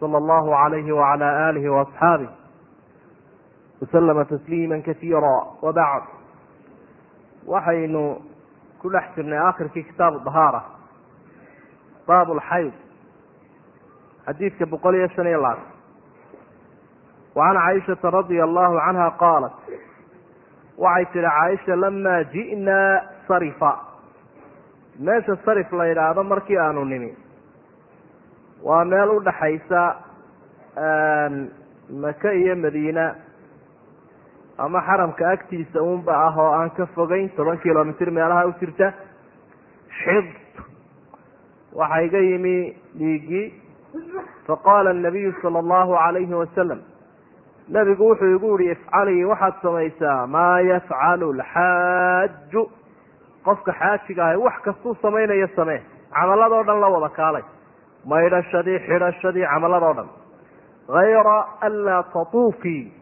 صلى الله عليه وعلى آله وأصحابه وسلم تسليما كثيرا وبعد waxaynu ku dhex jirnay akhirkii kitaab dahaara baab lxayd xadiidka boqol iyo shan iyo labaatan wacan caaishata radia allahu canha qaalat waxay tihi caaisha lamaa ji'naa sarifa meesha sarif la yidhaahdo markii aanu nimi waa meel u dhaxaysa maka iyo madiina ama xaramka agtiisa unba ah oo aan ka fogeyn toban kilomitr meelaha u jirta. Xid waxaa iga yimi dhiigii faqaala nabiyu sala allahu alayhi wasalam nabigu wuxuu igu yihi ifcalii waxaad samaysaa maa yafcalu lxaaju qofka xaajiga ahay wax kastuu samaynayo samee camaladoo dhan la wada kaalay maydhashadii xidhashadii camaladoo dhan hayra anlaa tatuufii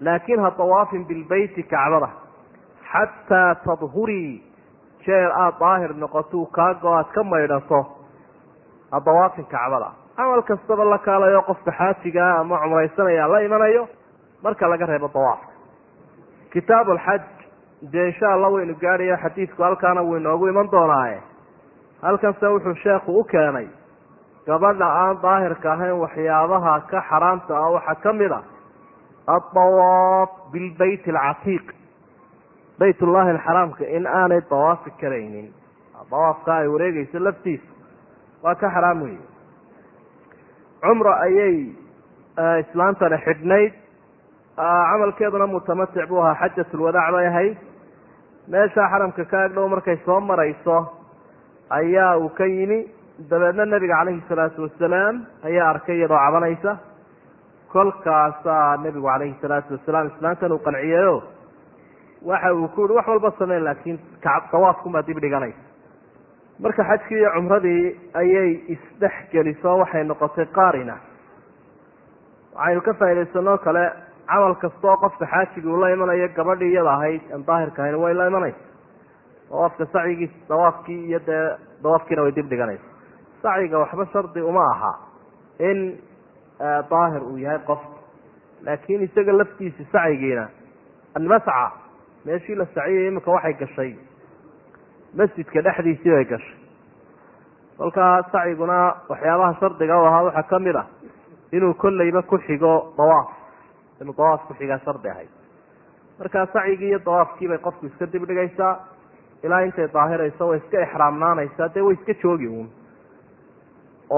laakin ha tawaafin bilbeyti kacbada xataa tadhurii jeer aad daahir noqotuu kaago aad ka maydhato ha dawaafin kacbada camal kastaba la kaalayo qofka xaajigaa ama cumraysanaya la imanayo marka laga reebo dawaafka kitaab alxaj dee insha allah waynu gaadhayo xadiidku halkaana wuu inoogu iman doonaaye halkanse wuxuu sheekhu u keenay gabadha aan daahirka ahayn waxyaabaha ka xaraamta ah waxaa ka mid a adawaaf bilbayt alcatiiq bayt ullahi alxaraamka in aanay dawaafi karaynin. Dawaafka ay wareegeyso laftiisa. Waa ka xaraam weeye. Cumra ayay islaantani xidhnayd. Camalkeeduna mutamatic buu ahaa xajatulwadaac bay ahayd. Meesha xaramka ka agdhow markay soo marayso ayaa uu ka yimi dabeedna nabiga calayhi salaatu wasalaam ayaa arkay iyadoo cabanaysa kolkaasaa nebigu calayhi salaatu wasalaam islaantan uu qanciyeyo waxa uu ku yihi wax walba sameyn laakiin dawaafkunbaa dib dhiganaysa marka xajkii iyo cumradii ayay isdhex geliso waxay noqotay qaarina. Waxaynu ka faaidaysanoo kale camal kasta oo qofka xaajigi uu la imanayo gabadhii iyada ahayd aan daahirka ahayn way la imanaysa. Dawaafka sacyigii dawaafkii iyo dee dawaafkiina way dib dhiganaysa sacyiga waxba shardi uma aha in daahir uu yahay qof. Laakiin isaga laftiisa sacyigiina almasca meeshii la saciyay iminka waxay gashay masjidka dhexdiisii bay gashay. Kolkaa sacyiguna waxyaabaha shardiga u ahaa waxaa ka mid ah inuu kolleyba ku xigo dawaaf inuu dawaaf ku xigaa shardi ahayd. Markaa sacyigii iyo dawaafkii bay qofku iska dib dhigaysaa ilaa intay daahirayso way iska exraamnaanaysaa dee way iska joogi uun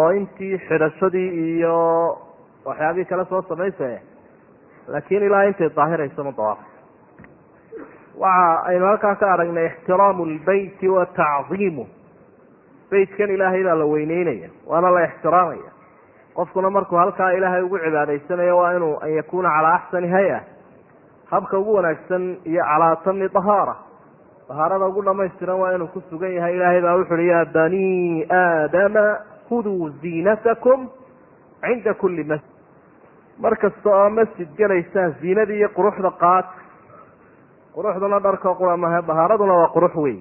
oo intii xidhashadii iyo waxyaabihii kale soo samaysa laakiin ilaa intay daahirayso ma dawaaf waxa aynu halkaa ka aragnay ixtiraamu lbeyti wa tacdiimu beytkan ilaahay baa la weyneynaya waana la ixtiraamaya. Qofkuna markuu halkaa ilaahay ugu cibaadaysanayo waa inuu an yakuuna calaa axsani hay'a habka ugu wanaagsan iyo calaa tami dahaara dahaarada ugu dhamaystiran waa inuu ku sugan yahay ilaahay baa wuxu uhi ya bani aadama khuduu ziinatakum cinda kuli masjid mar kasta oo masjid gelaysaan ziinadii iyo quruxda qaad quruxduna dharka qura mahe dahaaraduna waa qurux wey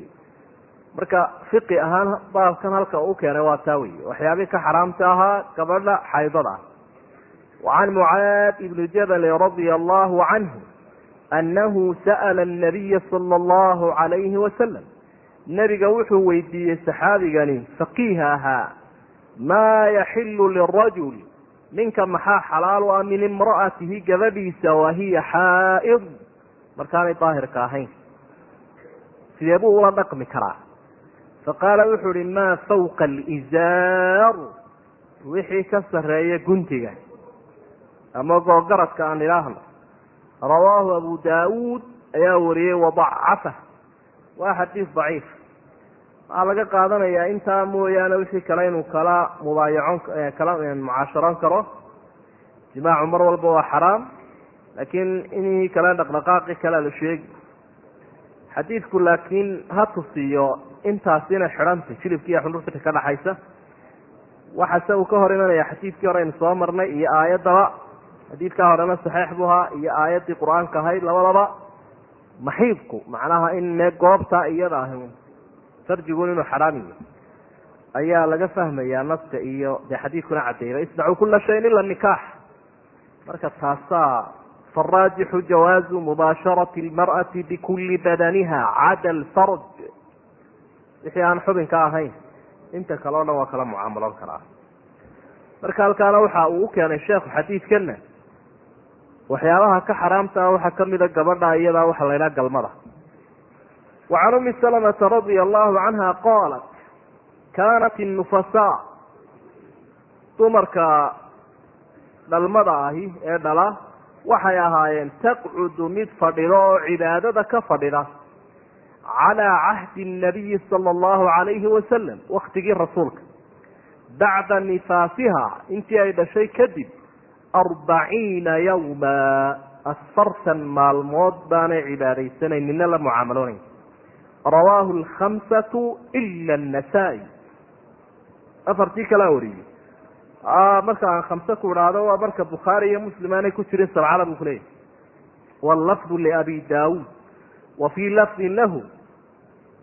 marka fiqi ahaan baabkan halka uu keenay waa taa wey waxyaabii ka xaraamta ahaa gabadha xaydada ah wacan mucaad ibni jabal radia allahu canhu anahu sa'la anabiya sala allahu calayhi wasalam nebiga wuxuu weydiiyey saxaabigani faqiiha ahaa maa yaxilu lirajul ninka maxaa xalaal u ah min imra'atihi gabadhiisa wa hiya xaa'id markaanay daahirka ahayn sidee buu ula dhaqmi karaa faqaala wuxuu ihi maa fawqa alizaar wixii ka sarreeya guntiga ama googaradka aan idhaahno rawaahu abu daawuud ayaa wariyey wadacafa waa xadiis daciif waxaa laga qaadanayaa intaa mooyaane wixii kale inuu kala mubaayacon kala mucaasharoon karo. Jimaacu mar walba waa xaraam laakiin inii kale dhaqdhaqaaqi kale la sheegi xadiidku laakiin ha tusiyo intaas inay xidhantay jilibki iyo xundhurta ka dhaxaysa. Waxase uu ka hor imanaya xadiidkii hore aynu soo marnay iyo aayaddaba xadiidkaa horena saxiix buu ahaa iyo aayaddii qur'aanka ahayd labadaba. Maxiidku macnaha in mee goobta iyada ahi farjigun inuu xaraam yahay. Ayaa laga fahmayaa naska iyo dee xadiidkuna caddeeyba isnacuu kula shayin ila nikaax marka taasaa faraajixu jawaazu mubaasharati lmar'ati bikuli badaniha cada alfarj wixii aan xubinka ahayn inta kale o dhan waa kala mucaamaloon karaa. Marka halkaana waxa uu u keenay sheekhu xadiidkana waxyaabaha ka xaraamtaa waxaa kamida gabadha iyadaa waxa la ydhaha galmada wa can umi salamata radia allahu canha qaalat kaanat innufasaa dumarka dhalmada ahi ee dhala waxay ahaayeen taqcudu mid fadhido oo cibaadada ka fadhida calaa cahdi nabiyi sala allahu calayhi wasalam waktigii rasuulka bacda nifaasiha intii ay dhashay kadib arbaciina yawma afartan maalmood baanay cibaadaysanayn nina la mucaamaloonayn rawaahu alkhamsatu ila annasaa-i. Afartii kalaa wariyey. Marka aan khamse ku idhaahdo waa marka bukhaari iyo muslim aanay ku jirin sabcada buu kuleeyahy wallafdu liabi daawuud. Wa fii lafdin lahu.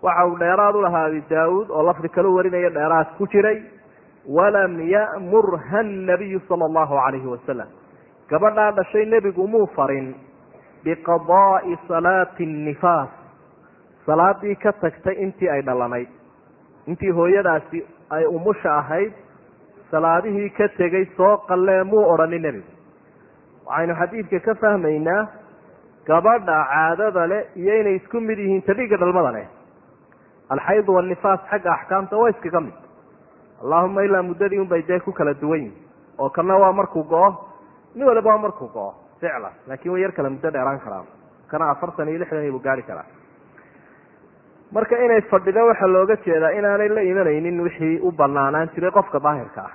Waxa uu dheeraad u lahaa abi daawuud oo lafdi kala warinaya dheeraad ku jiray. Walam ya'murha nabiyu sala allahu calayhi wasalam gabadhaa dhashay nebigu muu farin biqadaa'i salaati nnifaas salaadii ka tagtay intii ay dhalanayd. Intii hooyadaasi ay umusha ahayd salaadihii ka tegay soo qallee muu odhanin nebigu waxaynu xadiidka ka fahmaynaa gabadha caadada leh iyo inay isku mid yihiin tadhiga dhalmada leh. Alxaydu walnifaas xagga axkaamta waa iskaga mid. Allahuma ilaa muddadii unbay dee ku kala duwan yihiin oo kana waa markuu go-o nin waliba waa markuu go-o ficlan laakiin way yar kala muddo dheeraan karaa kana afartan iyo lixdan buu gaari karaa marka inay fadhido waxaa looga jeedaa inaanay la imanaynin wixii u banaanaan jiray qofka daahirka ah.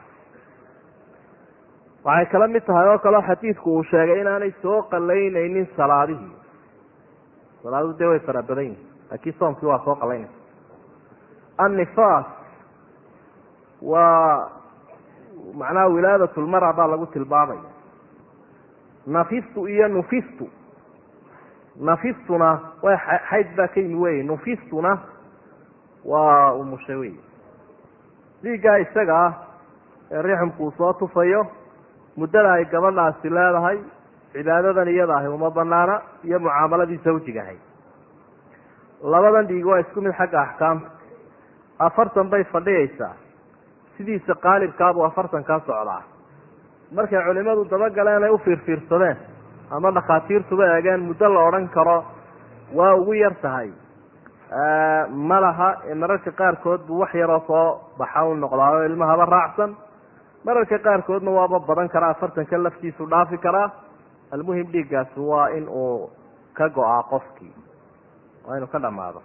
Waxay kala mid tahay oo kaleo xadiidku uu sheegay inaanay soo qalaynaynin salaadihii. Salaadu dee way fara badan yihiin laakiin soomkii waa soo qalaynaysa annifaas waa macnaha wilaadatulmara baa lagu tilmaamaya. Nafistu iyo nufistu nafistuna way xayd baa ka yimi wey nufistuna waa umusha wey dhiiggaa isaga ah ee rixmku uu soo tufayo muddada ay gabadhaasi leedahay cibaadadan iyada ahi uma banaana iyo mucaamaladii zawjigahay labadan dhiig waa isku mid xagga axkaamta afartan bay fadhiyaysaa. Sidiisa qaalibkaabuu afartan kaa socdaa. Markay culimadu dabagaleen ay u fiirfiirsadeen ama dhakhaatiirtuba eegeen muddo la odhan karo waa ugu yar tahay. Ma laha mararka qaarkood buu wax yaroo soo baxa u noqdaayo ilmahaba raacsan. Mararka qaarkoodna waaba badan karaa afartanka laftiisu dhaafi karaa. Almuhim dhiiggaasi waa in uu ka go'aa qofkii waa inuu ka dhamaado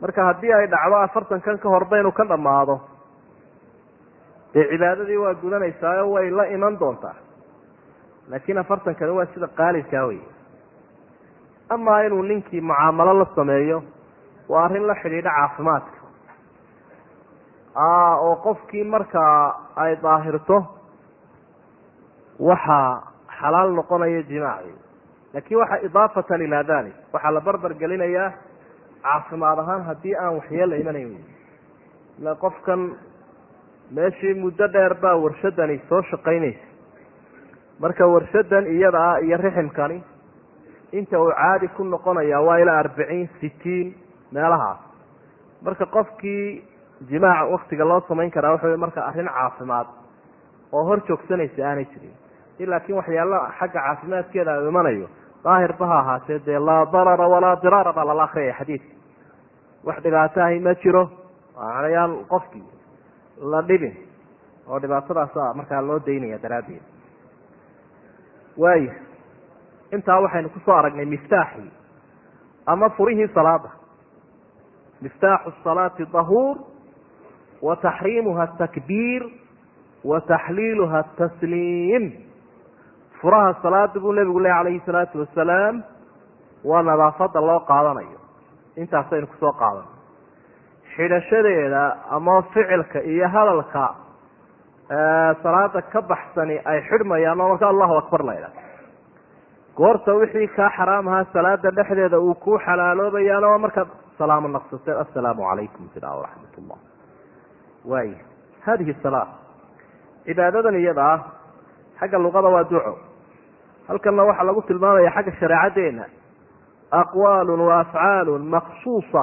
marka haddii ay dhacdo afartankan ka horba inuu ka dhamaado dee cibaadadii waa gudanaysaa way la iman doontaa laakiin afartankani waa sida qaalibkaa wey amaa inuu ninkii mucaamalo la sameeyo waa arrin la xidhiidha caafimaadka. Oo qofkii markaa ay daahirto waxaa xalaal noqonaya jimaaci. Laakiin waxa idaafatan ilaa dalik waxaa la barbar gelinayaa caafimaad ahaan haddii aan waxyeella imanayn wey ila qofkan meeshii muddo dheer baa warshadani soo shaqaynaysa marka warshadan iyada ah iyo riximkani inta uu caadi ku noqonaya waa ilaa arbiciin sitiin meelahaas marka qofkii jimaaca waktiga loo samayn karaa waxa wey marka arrin caafimaad oo hor joogsanaysa aanay jirin laakiin waxyaala xagga caafimaadkeeda u imanayo daahirba ha ahaatee dee laa darara walaa diraara baa lala akriyaya xadiidka. Wax dhibaato ahi ma jiro macnayaan qofkii la dhibin oo dhibaatadaasa markaa loo daynaya daraaddeed waaya intaa waxaynu ku soo aragnay miftaaxii ama furihii salaada. Miftaaxu salaati dahuur wa taxriimuha atakbiir wa taxliiluha atasliim furaha salaada buu nebigu leh calayhi salaatu wasalaam waa nadaafada loo qaadanayo. Intaasaynu ku soo qaadan xidhashadeeda ama ficilka iyo hadalka salaada ka baxsani ay xidhmayaan oo marka allahu akbar laydha goorta wixii kaa xaraam ahaa salaada dhexdeeda uu kuu xalaaloobayaan oo markaad salaamo naqsatee assalaamu calaykum sidaa waraxmat ullah waay hadihi salaa cibaadadan iyada ah xagga luqada waa duco. Halkanna waxaa lagu tilmaamaya xagga shareecadeena aqwaalun wa afcaalun maqsuusa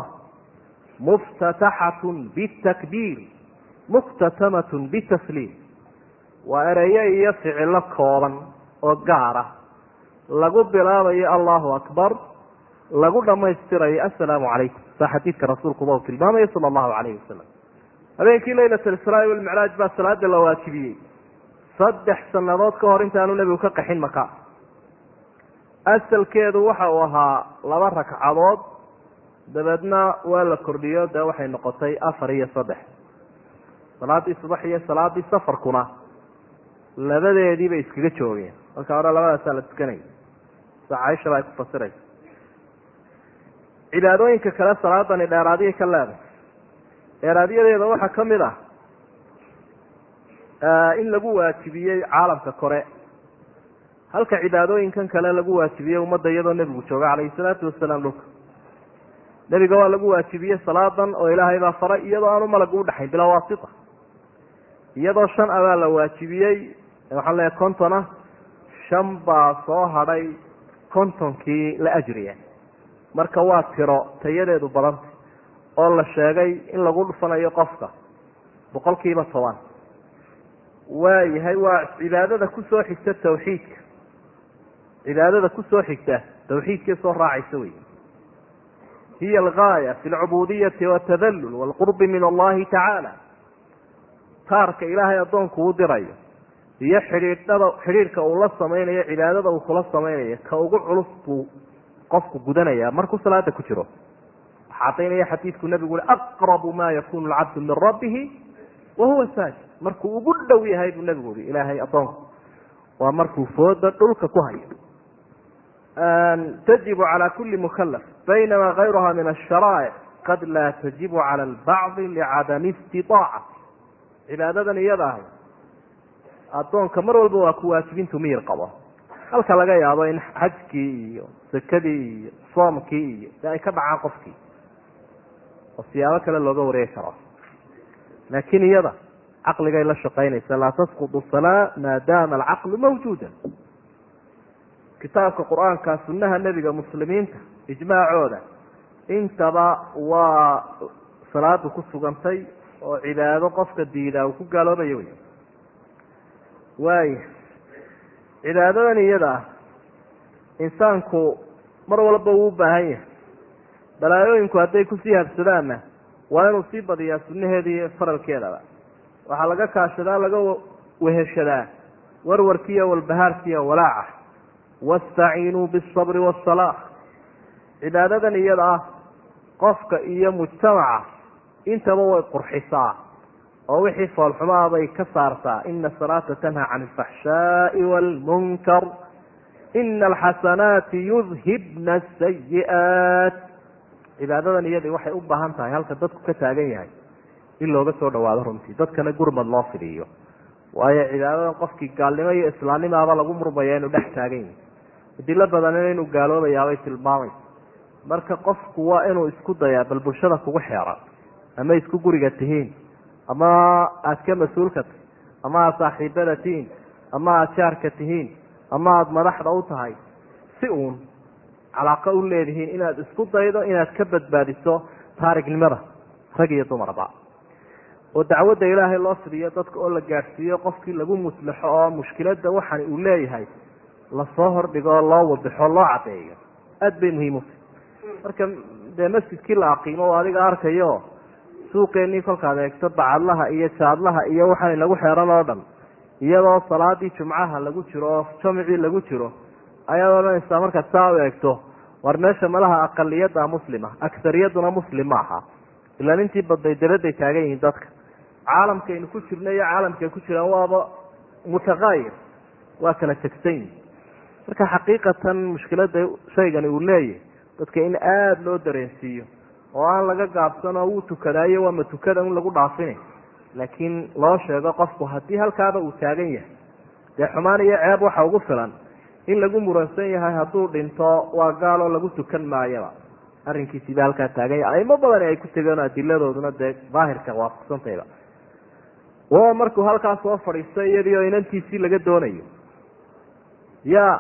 muftataxatun bitakbiir muktatamatun bitasliim. Waa ereyo iyo ficilo kooban oo gaar ah. Lagu bilaabayo allahu akbar lagu dhamaystirayo assalaamu calaykum. Saa xadiidka rasuulkuba uu tilmaamayo sala allahu calayhi wasalam habeenkii laylat alisraa walmicraaj baa salaada la waajibiyey. Saddex sannadood ka hor intaanu nebigu ka qaxin maka asalkeedu waxa uu ahaa laba ragcadood dabeedna waa la kordhiyo dee waxay noqotay afar iyo saddex salaadii subax iyo salaadii safarkuna labadeedii bay iskaga joogeen. Marka hore labadaasaa la tukanaya sa caaisha ba ay ku fasiraysa cibaadooyinka kale salaadani dheeraadiyay ka leedahay dheeraadyadeeda waxaa ka mid ah in lagu waajibiyey caalamka kore. Halka cibaadooyinkan kale lagu waajibiyey ummadda iyadoo nebigu jooga calayhi salaatu wasalaam dhulka. Nebiga waa lagu waajibiyey salaadan oo ilaahay baa faray iyadoo aanu malagu udhexayn bilaa waasita iyadoo shan a baa la waajibiyey waxaan leeyahay contona shan baa soo hadhay kontonkii la ajriya. Marka waa tiro tayadeedu badantay oo la sheegay in lagu dhufanayo qofka boqol kiiba toban waayahay waa cibaadada ku soo xigta tawxiidka. Cibaadada ku soo xigta tawxiidkii soo raacaysa wey hiya algaaya fi alcubudiyati watadallul waalqurbi min allahi tacaala taarka ilaahay addoonku u dirayo iyo xidhiidhada xidhiidhka uu la samaynayo cibaadada uu kula samaynayo ka ugu culus buu qofku gudanaya markuu salaada ku jiro. Waxaa cadaynaya xadiidku nabigu ui aqrabu ma yakunu alcabdu min rabbihi wa huwa markuu ugu dhow yahay buu nabigu ui ilaahay addoonku waa markuu fooda dhulka ku hayo. Tajibu cala kuli mukalaf baynama gayruha min asharaa'ic qad laa tajibu cala albacdi licadami istitaaca cibaadadan iyada ahay addoonka mar walba waa ku waajibintu miyir qabo. Halka laga yaabo in xajkii iyo sakadii iyo soomkii iyo de ay ka dhacaan qofkii. Oo siyaabo kale looga wareegi karo. Laakiin iyada caqligay la shaqaynaysa. Laa tasqutu salaa maadaama alcaqlu mawjuuda kitaabka qur'aanka sunnaha nebiga muslimiinta ijmaacooda. Intaba waa salaadu ku sugantay oo cibaado qofka diidaa uu ku gaaloobayo wey waaya cibaadadan iyada ah insaanku mar walba wuu baahan yahay. Balaayooyinku hadday ku sii habsadaanna waa inuu sii badiyaa sunnaheeda iyo faralkeedaba. Waxaa laga kaashadaa laga weheshadaa warwarkiiyo walbahaarkiiyo walaaca. Wastaciinuu bisabri wasalaa cibaadadan iyada ah qofka iyo mujtamaca intaba way qurxisaa oo wixii foolxumaa bay ka saartaa. Ina asalaata tanha can alfaxshaai waalmunkar ina alxasanaati yudhibna asayi'aat cibaadadan iyadii waxay u baahan tahay halka dadku ka taagan yahay in looga soo dhawaado runtii. Dadkana gurmad loo fidiyo. Waayo cibaadadan qofkii gaalnimo iyo islaamnimaaba lagu murmaya inuu dhex taagan yahay. Adilo badanina inuu gaaloobayaabay tilmaamaysa marka qofku waa inuu isku dayaa bal bulshada kugu xeeran ama isku guriga tihiin. Ama aada ka mas'uulka tahy ama aada saaxiibada tihiin. Ama aada jaarka tihiin. Ama aada madaxda u tahay. Si uun calaaqo u leedihiin inaad isku daydo inaad ka badbaadiso taarignimada rag iyo dumarba. Oo dacwadda ilaahay loo fidiyo dadka oo la gaadhsiiyo qofkii lagu muslaxo oo mushkiladda waxan uu leeyahay la soo hordhigo oo loo wadixo loo caddeeyo. Aada bay muhiim utahy marka dee masjidkii la aqiimo oo adiga arkayo suuqeenii kolkaad eegto bacadlaha iyo jaadlaha iyo waxaan inagu xeeran oo dhan iyadoo salaadii jumcaha lagu jiro oo jamicii lagu jiro ayaad odhanaysaa markaad saa u eegto war meesha malaha aqaliyada muslima aksariyaduna muslim maaha ilaan intii badday dabaday taagan yihiin dadka. Caalamkaynu ku jirno iyo caalamkay ku jiraan waaba mutaqaayir waa kala tegsan yihiin marka xaqiiqatan mushkilada shaygani uu leeyahy dadka in aada loo dareensiiyo oo aan laga gaabsanoo wuu tukadaayo waa ma tukada in lagu dhaafina laakiin loo sheego qofku haddii halkaaba uu taagan yahay dee xumaan iyo ceeb waxa ugu filan in lagu muransan yahay hadduu dhinto waa gaaloo lagu tukan maayaba. Arrinkiisiiba halkaa taagan yahay. Aimo badani ay ku tegeen adiladooduna dee daahirka waafaqsantayba waa markuu halkaa soo fadhiistay iyadii oo inantiisii laga doonayo yaa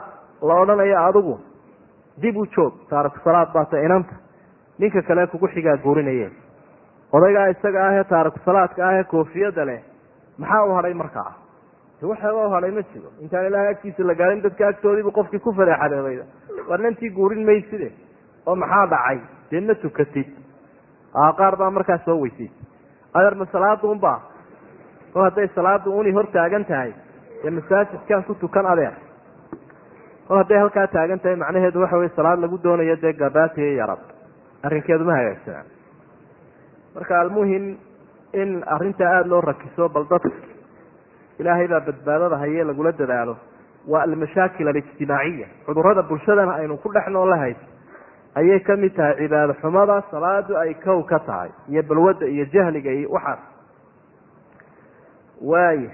la odhanayo adigu dib u joog taariku salaad baata inanta ninka kale kugu xigaa guurinaye odaygaa isaga ahee taariku salaadka ahee koofiyada leh maxaa u hadhay markaa waxaba u hadhay ma jiro. Intaan ilaahay agtiisa la gaarin dadka agtoodiibu qofkii ku fadeexadeebayda war nantii guurin mayside oo maxaa dhacay? Dee ma tukatid. Qaar baa markaa soo weysay adeerma salaada unbaa o hadday salaada uni hor taagan tahay dee masaajidkan ku tukan adeer kol hadday halkaa taagan tahay macnaheedu waxa wey salaad lagu doonayo dee gabaatiyo yarad arrinkeedu ma hagaagsanaa marka almuhim in arrintaa aada loo rakiso bal dadka ilaahay baa badbaadada haye lagula dadaalo. Waa almashaakil alijtimaaciya. Cudurada bulshadana aynu ku dhex noolahay. Ayay ka mid tahay cibaado xumada salaadu ay kow ka tahay iyo balwadda iyo jahliga iyo waxaas. Waaya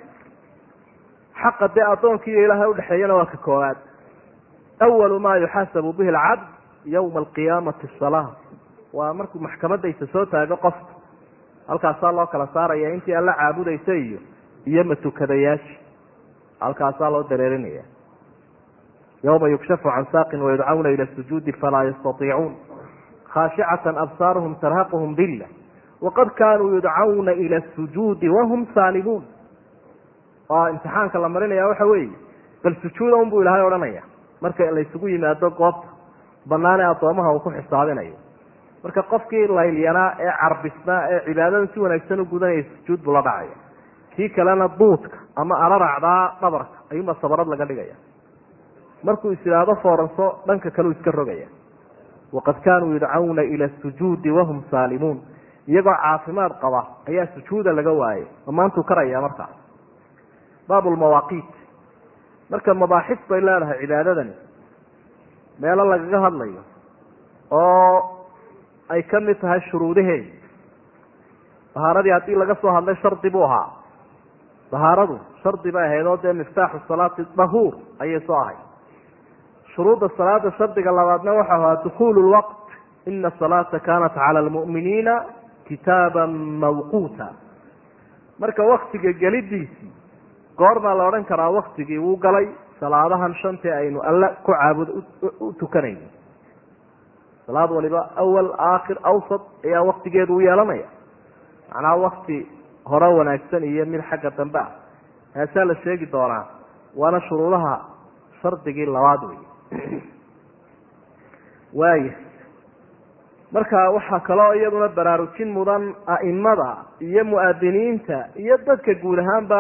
xaqa dee addoonkiiyo ilaahay udhexeeyana waa ka koowaad. Awalu maa yuxaasabu bihi alcabd yowma alqiyaamati salaa waa markuu maxkamadaysa soo taago qofka halkaasaa loo kala saaraya intii alla caabudaysa iyo iyo matukadayaasha halkaasaa loo dareerinaya yowma yukshafu can saaqin wayudcawna ila sujuudi falaa yastatiicuun. Khaashicatan absaaruhum tarhaquhum dilla waqad kaanuu yudcawna ila sujuudi wahum saalimuun. Oo imtixaanka la marinaya waxa weeye. Bal sujuuda unbuu ilaahay odhanaya marka laysugu yimaado goobta banaane addoomaha uu ku xisaabinayo marka qofkii laylyanaa ee carbisnaa ee cibaadada si wanaagsan u gudanaya sujuud buu la dhacaya. Kii kalena duudka ama alaracdaa dhabarka ayuunbaa sabarad laga dhigaya. Markuu is idhaahdo fooranso dhanka kaleu iska rogaya. Waqad kaanuu yudcawna ila sujuudi wahum saalimuun. Iyagoo caafimaad qaba ayaa sujuuda laga waayay. Oo maantuu karaya markaa baabulmawaaqiit marka mabaaxis bay leedahay cibaadadani. Meelo lagaga hadlayo. Oo ay ka mid tahay shuruudaheeda dahaaradii haddii laga soo hadlay shardi buu ahaa. Dahaaradu shardi bay ahayd oo dee miftaaxu salaati dahuur ayay soo ahayd. Shuruudda salaada shardiga labaadna waxau ahaa dukuulu lwaqt ina salaata kanat cala almu'miniina kitaaban mawquuta. Marka waktiga gelidiisii goormaa la odhan karaa waktigii wuu galay salaadahan shantii aynu alle ku caabud u tukanayno salaad waliba awal aakhir awsad ayaa waktigeedu u yeelanaya. Macnaha wakti hore wanaagsan iyo mid xagga dambe ah. Taasaa la sheegi doonaa waana shuruudaha shardigii labaad wey waaya marka waxaa kaloo iyaduna baraarujin mudan a'imada iyo mu'adiniinta iyo dadka guud ahaanba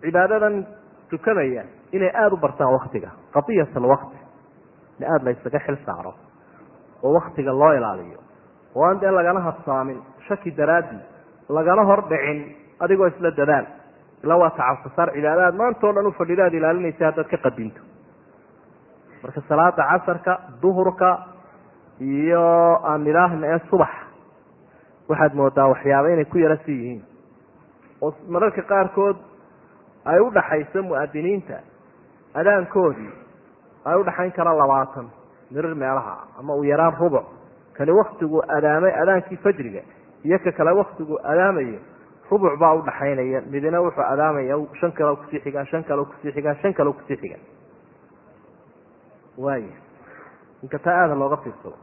cibaadadan tukanaya inay aada u bartaan waktiga qadiyat alwaqti in aada la ysaga xil saaro oo waktiga loo ilaaliyo. Oo aan dee lagana habsaamin shaki daraadii lagana hor dhicin adigoo isla dadaal. Ila waa tacafusaar cibaadaad maanta o dhan u fadhidaad ilaalinaysa haddaad ka qadinto. Marka salaada casarka duhurka iyo aan idhaahna ee subax waxaad moodaa waxyaaba inay ku yara si yihiin. Oo mararka qaarkood ay u dhaxayso mu'adiniinta adaankoodii ay u dhaxayn kara labaatan mirir meelaha ama uu yaraan rubuc kani waktigu adaamay adaankii fajriga iyo ka kale waktigu adaamayo rubuc baa udhaxaynaya midina wuxuu adaamaya shan kalo ku sii xigaa shan kalo ku sii xigaa shan kalo ku sii xiga waaya inka taa aada looga fiirsado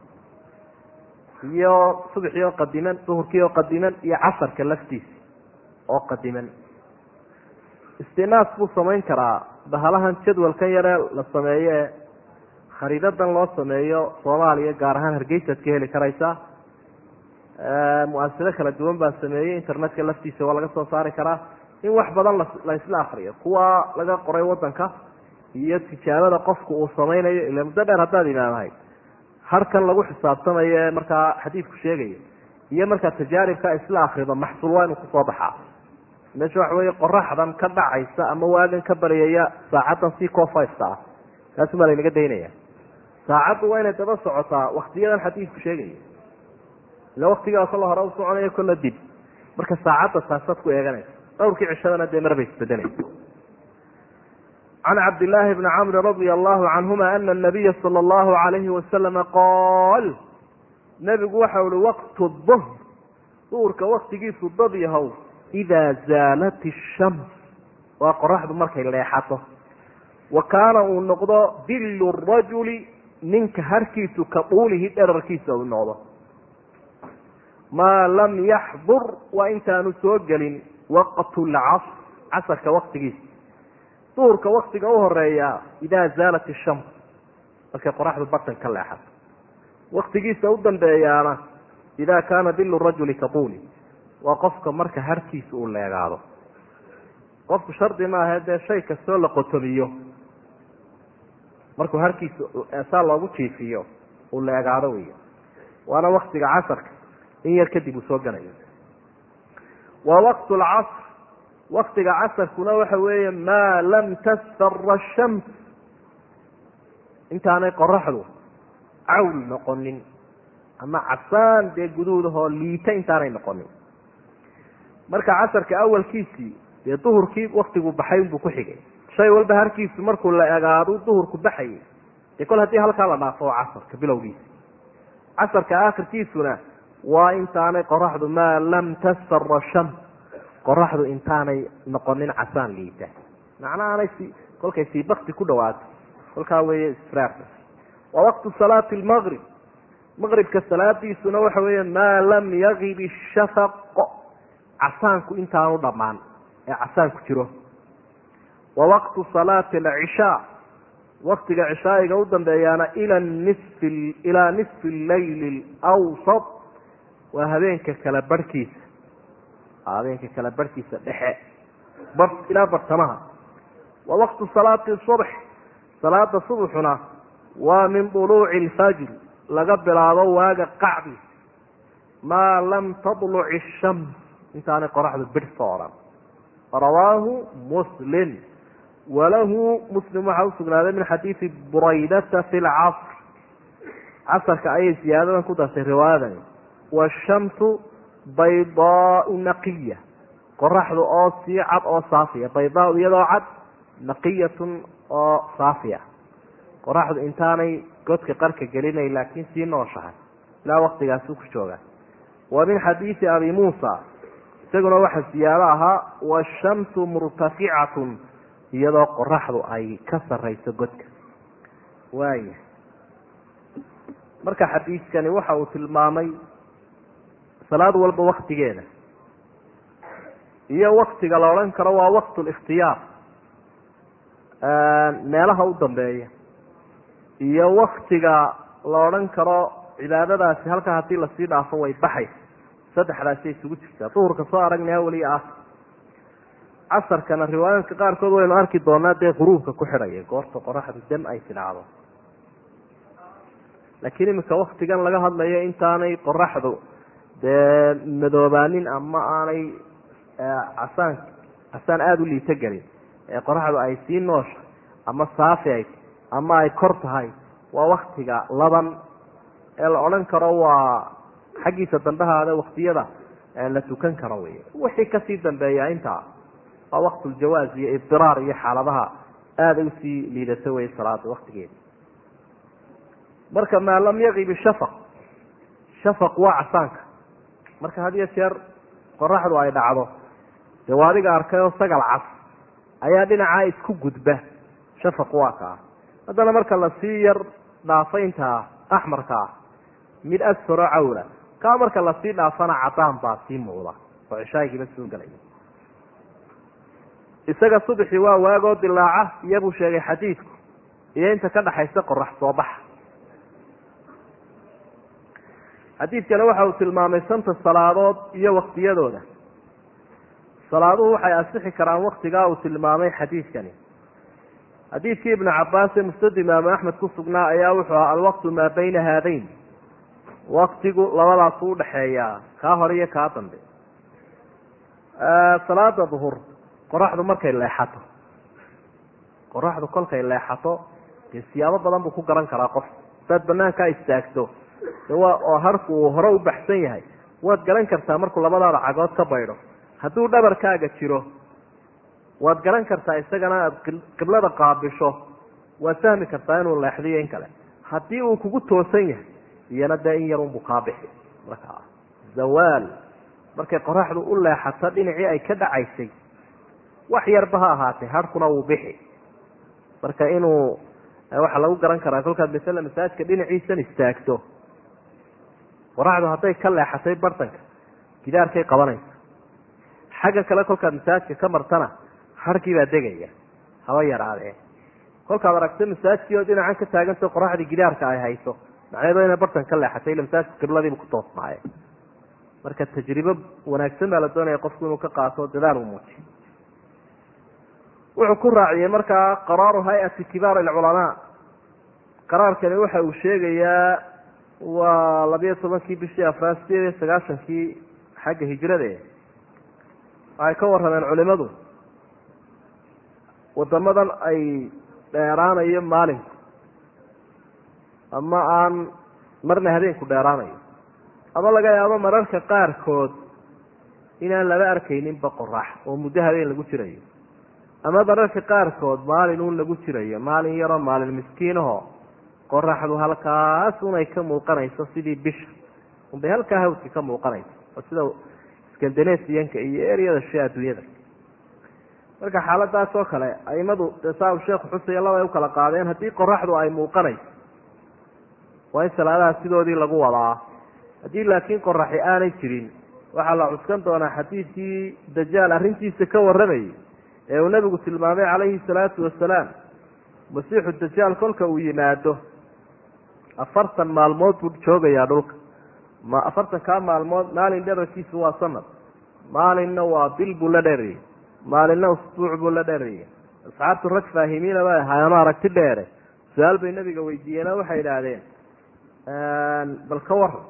iyo subaxii oo qadiman duhurkii oo qadiman iyo casarka laftiisa oo qadiman. Istinaas buu samayn karaa bahalahan jadwalkan yaree la sameeyo ee khariidadan loo sameeyo soomaaliya gaar ahaan hargeysaad ka heli karaysaa mu'asado kala duwan baa sameeyey internetka laftiisa waa laga soo saari karaa in wax badan la isla akriyo kuwa laga qoray wadanka iyo tijaabada qofku uu samaynayo ila muddo dheer haddaad imaamahay harkan lagu xisaabtamayo ee markaa xadiidku sheegayo iyo markaa tajaaribka isla akrido maxsuul waa inuu ku soo baxaa. Meesha waxa weeye qoraxdan ka dhacaysa ama waagan ka baryaya saacaddan si co fiveka ah. Taasumaa laynaga daynaya saacaddu waa inay daba socotaa waktiyadan xadiidku sheegaya ila waktigaa kolla hore u soconaya kolla dib. Marka saacadda taasaad ku eeganaysa dhowrkii cishadana dee mar bay isbedelaysa can cabdillaahi bni camri radia allahu canhuma ana nabiya sala allahu alayhi wasalama qaal nabigu waxa uhi waqtu duhr. Duhurka waktigiisu dad yahow idaa zaalat ishams waa qoraxdu markay leexato. Wa kaana uu noqdo dillu rajuli ninka harkiisu ka duulihi dherarkiisa uu noqdo. Maa lam yaxdur waa intaanu soo gelin waqtu lcasr casarka waktigiisa duhurka waktiga u horreeya idaa zaalat ishams markay qoraxdu bartan ka leexato waktigiisa u dambeeyaana idaa kaana dillu rajuli ka duuli waa qofka marka harkiisa uu leegaado. Qofku shardi maaha dee shay kastoo la qotomiyo markuu harkiisa saa loogu jiifiyo uu leegaado wey waana waktiga casarka in yar kadib uu soo galayo. Wa waqtu lcasr waktiga casarkuna waxa weeye maa lam tasfara shams intaanay qoraxdu cawl noqonin ama casaan dee guduudahoo liita intaanay noqonin. Marka casarka awalkiisii dee duhurkii waktigu baxay unbuu ku xigay shay walba harkiisu markuu la egaado duhurku baxayay dee kol haddii halkaa la dhaafo casarka bilowgiisa casarka aakhirkiisuna waa intaanay qoraxdu maa lam tasfara shams qoraxdu intaanay noqonin casaan liita. Macna aanay si kolkay sii bakti ku dhawaato kolkaa weeye israarka waa waqtu salaati lmaqrib maqribka salaadiisuna waxa weeye maa lam yagib ishafaq casaanku intaanu dhammaan ee casaanku jiro wa waqtu salaati alcishaa waktiga cishaa'iga u dambeeyaana ilaa nisfi leyli alawsat waa habeenka kala barhkiisa habeenka kala barhkiisa dhexe bar ilaa bartamaha wa waqtu salaati subx salaada subuxuna waa min duluuci alfajr laga bilaabo waaga qacdi maa lam tadluc ishams intaanay qoraxdu bidh soo odhan rawaahu muslim walahu muslim waxaa usugnaaday min xadiidi buraydata fi lcasr casarka ayay siyaadadan ku dartay riwaayadani. Washamsu baydaau naqiya. Qoraxdu oo sii cad oo saafiya. Baydaa iyadoo cad naqiyatun oo saafiya. Qoraxdu intaanay godka qarka gelinay laakiin sii nooshahay. Ilaa waktigaasuu ku joogaa. Wa min xadiidi abi muusa. Isaguna waxa siyaado ahaa washamsu murtaficatun iyadoo qoraxdu ay ka sarayso godka. Waaya marka xadiidkani waxa uu tilmaamay salaad walba waktigeeda iyo waktiga la odhan karo waa waqt likhtiyaar meelaha u dambeeya. Iyo waktiga la odhan karo cibaadadaasi halkaa haddii la sii dhaafo way baxaysa saddexdaasay isugu jirtaa. Duhurka soo aragnay awel iyo ah casarkana riwaayaadka qaarkood waynu arki doonaa dee quruubka ku xidhaya goorta qoraxdu dam ay tidhaacdo laakiin iminka waktigan laga hadlayo intaanay qoraxdu dee madoobaanin ama aanay casaan casaan aada u liito gelin ee qoraxdu ay sii noosha ama saafi ay ama ay kor tahay waa waktiga laban. Ee la odhan karo waa xaggiisa dambehaada waktiyada la tukan karo wey wixii ka sii dambeeya intaa waa waqtuljawaaz iyo ibdiraar iyo xaaladaha aada u sii liidato wey salaada waktigeeda marka maa lam yaqib shafaq shafaq waa casaanka. Marka had iyo jeer qoraxdu ay dhacdo dee waa adiga arkay oo sagal cas ayaa dhinacaa isku gudba. Shafaq waa kaa. Haddana marka la sii yar dhaafo intaa axmarka ah mid asfaroo cawla kaa marka la sii dhaafana cadaan baa sii muuqda oo cishaayigiiba soo gelaya isaga subaxii waa waagoo dilaaca iyabuu sheegay xadiidku. Iyo inta ka dhaxaysa qorax soo baxa. Xadiidkana waxa uu tilmaamay shanta salaadood iyo waktiyadooda salaaduhu waxay asixi karaan waktigaa uu tilmaamay xadiidkani. Xadiidkii ibnu cabaas ee musnad imaamu axmed ku sugnaa ayaa wuxuu aha alwaqtu maa bayna haadayn. Waktigu labadaasu udhaxeeyaa kaa hore iyo kaa dambe. Salaada duhur qoraxdu markay leexato. Qoraxdu kolkay leexato dee siyaabo badan buu ku garan karaa qof. Hadaad banaankaa istaagto. Oo harku uu hore u baxsan yahay. Waad garan kartaa markuu labadaada cagood ka baydho. Hadduu dhabarkaaga jiro waad garan kartaa isagana aad qiblada qaabisho. Waad fahmi kartaa inuu leexdiyo in kale. Haddii uu kugu toosan yahay iyana dee in yar unbuu kaa bixi markaa zawaal. Markay qoraxdu u leexato dhinacii ay ka dhacaysay wax yarba ha ahaatee harkuna wuu bixi. Marka inuu waxaa lagu garan karaa kolkaad masala masaajidka dhinaciisan istaagto. Qoraxdu hadday ka leexatay bartanka gidaarkay qabanaysa. Xagga kale kolkaad masaajidka ka martana harkii baa degaya haba yaraadee kolkaad aragto masaajidkii oo dhinacan ka taaganta qoraxdii gidaarka ay hayso macneedo inay bartan ka leexatay ila masaajidka qibladiibu ku toosnaaye marka tajribo wanaagsan baa la doonaya qofku inuu ka qaato dadaal uu muujiyo wuxuu ku raaciyey markaa qaraaru hay'ati kibaar alculamaa qaraarkani waxa uu sheegayaa waa labiyo tobankii bishii afraad sideed iyo sagaashankii xagga hijrade. Waxay ka warrameen culimadu. Wadamadan ay dheeraanayo maalinku ama aan marna habeenku dheeraanayo. Ama laga yaabo mararka qaarkood inaan laba arkayninba qorax oo muddo habeen lagu jirayo ama mararka qaarkood maalin uun lagu jirayo maalin yaroo maalin miskiinaho qoraxdu halkaas unay ka muuqanayso sidii bisha. Unbay halkaa hawdka ka muuqanayso oo sida scandinesianka iyo eryada shi adduunyada. Marka xaaladaas oo kale aimadu saa uu sheekhu xusaya laba ay u kala qaadeen haddii qoraxdu ay muuqanayso waa in salaadaha sidoodii lagu wadaa. Haddii laakiin qoraxi aanay jirin waxaa la cuskan doonaa xadiidkii dajaal arrintiisa ka warramayay ee uu nabigu tilmaamay calayhi salaatu wasalaam masiixu dajaal kolka uu yimaado afartan maalmood buu joogayaa dhulka. Ma afartankaa maalmood maalin dherarkiisu waa sanad maalinna waa bil buu la dherayay maalinna usbuuc buu la dherayay asxaabtu rag faahimiina bay ahaayano aragti dheere. Su'aal bay nabiga weydiiyeeno waxay idhaahdeen bal ka waran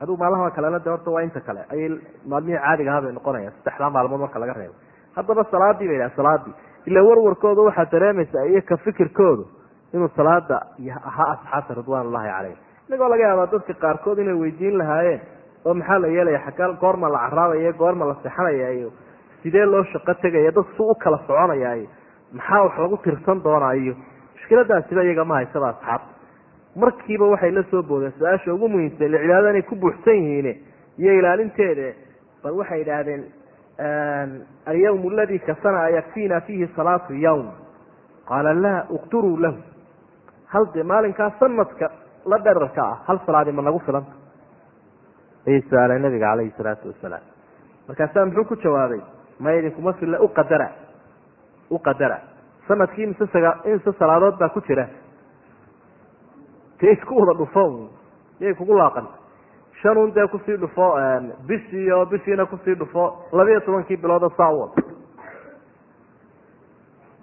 adigu maalmaha kalena de horta waa inta kale. Ayay maalmihii caadiga ahaa bay noqonayaan saddexdaa maalmood marka laga reebo haddaba salaadii ba yidhaha salaadii. Ila warwarkooda waxaad dareemaysaa iyo ka fikirkoodu inuu salaada ahaa asxaabta ridwaan ullahi caleyh inagoo laga yaabaa dadka qaarkood inay weydiin lahaayeen oo maxaa la yeelaya xagaa goorma la caraabaya goorma la sexanaya iyo sidee loo shaqo tegaya dad su u kala soconaya iyo maxaa wax lagu tirsan doonaa iyo mushkiladaasiba iyaga ma haysaba asxaabta markiiba waxay la soo boodeen su'aasha ugu muhiimsan ila cibaadada inay ku buuxsan yihiin iyo ilaalinteede bal waxay idhaahdeen alyawm aladi kasana yakfiina fiihi salaatu yawm qaala laa uqturuu lahu hal dee maalinkaa sanadka la dherarka ah hal salaadi ma nagu filanta ayay su'aalay nabiga calayhi salaatu wasalaam markaasaa muxuu ku jawaabay ma idinkuma filla uqadara uqadara sannadkii mise saga imise salaadood baa ku jira dee isku wada dhufo miyay kugu laaqanta shan un dee ku sii dhufo bishii bishiina ku sii dhufo labiyo tobankii biloodo saa u wada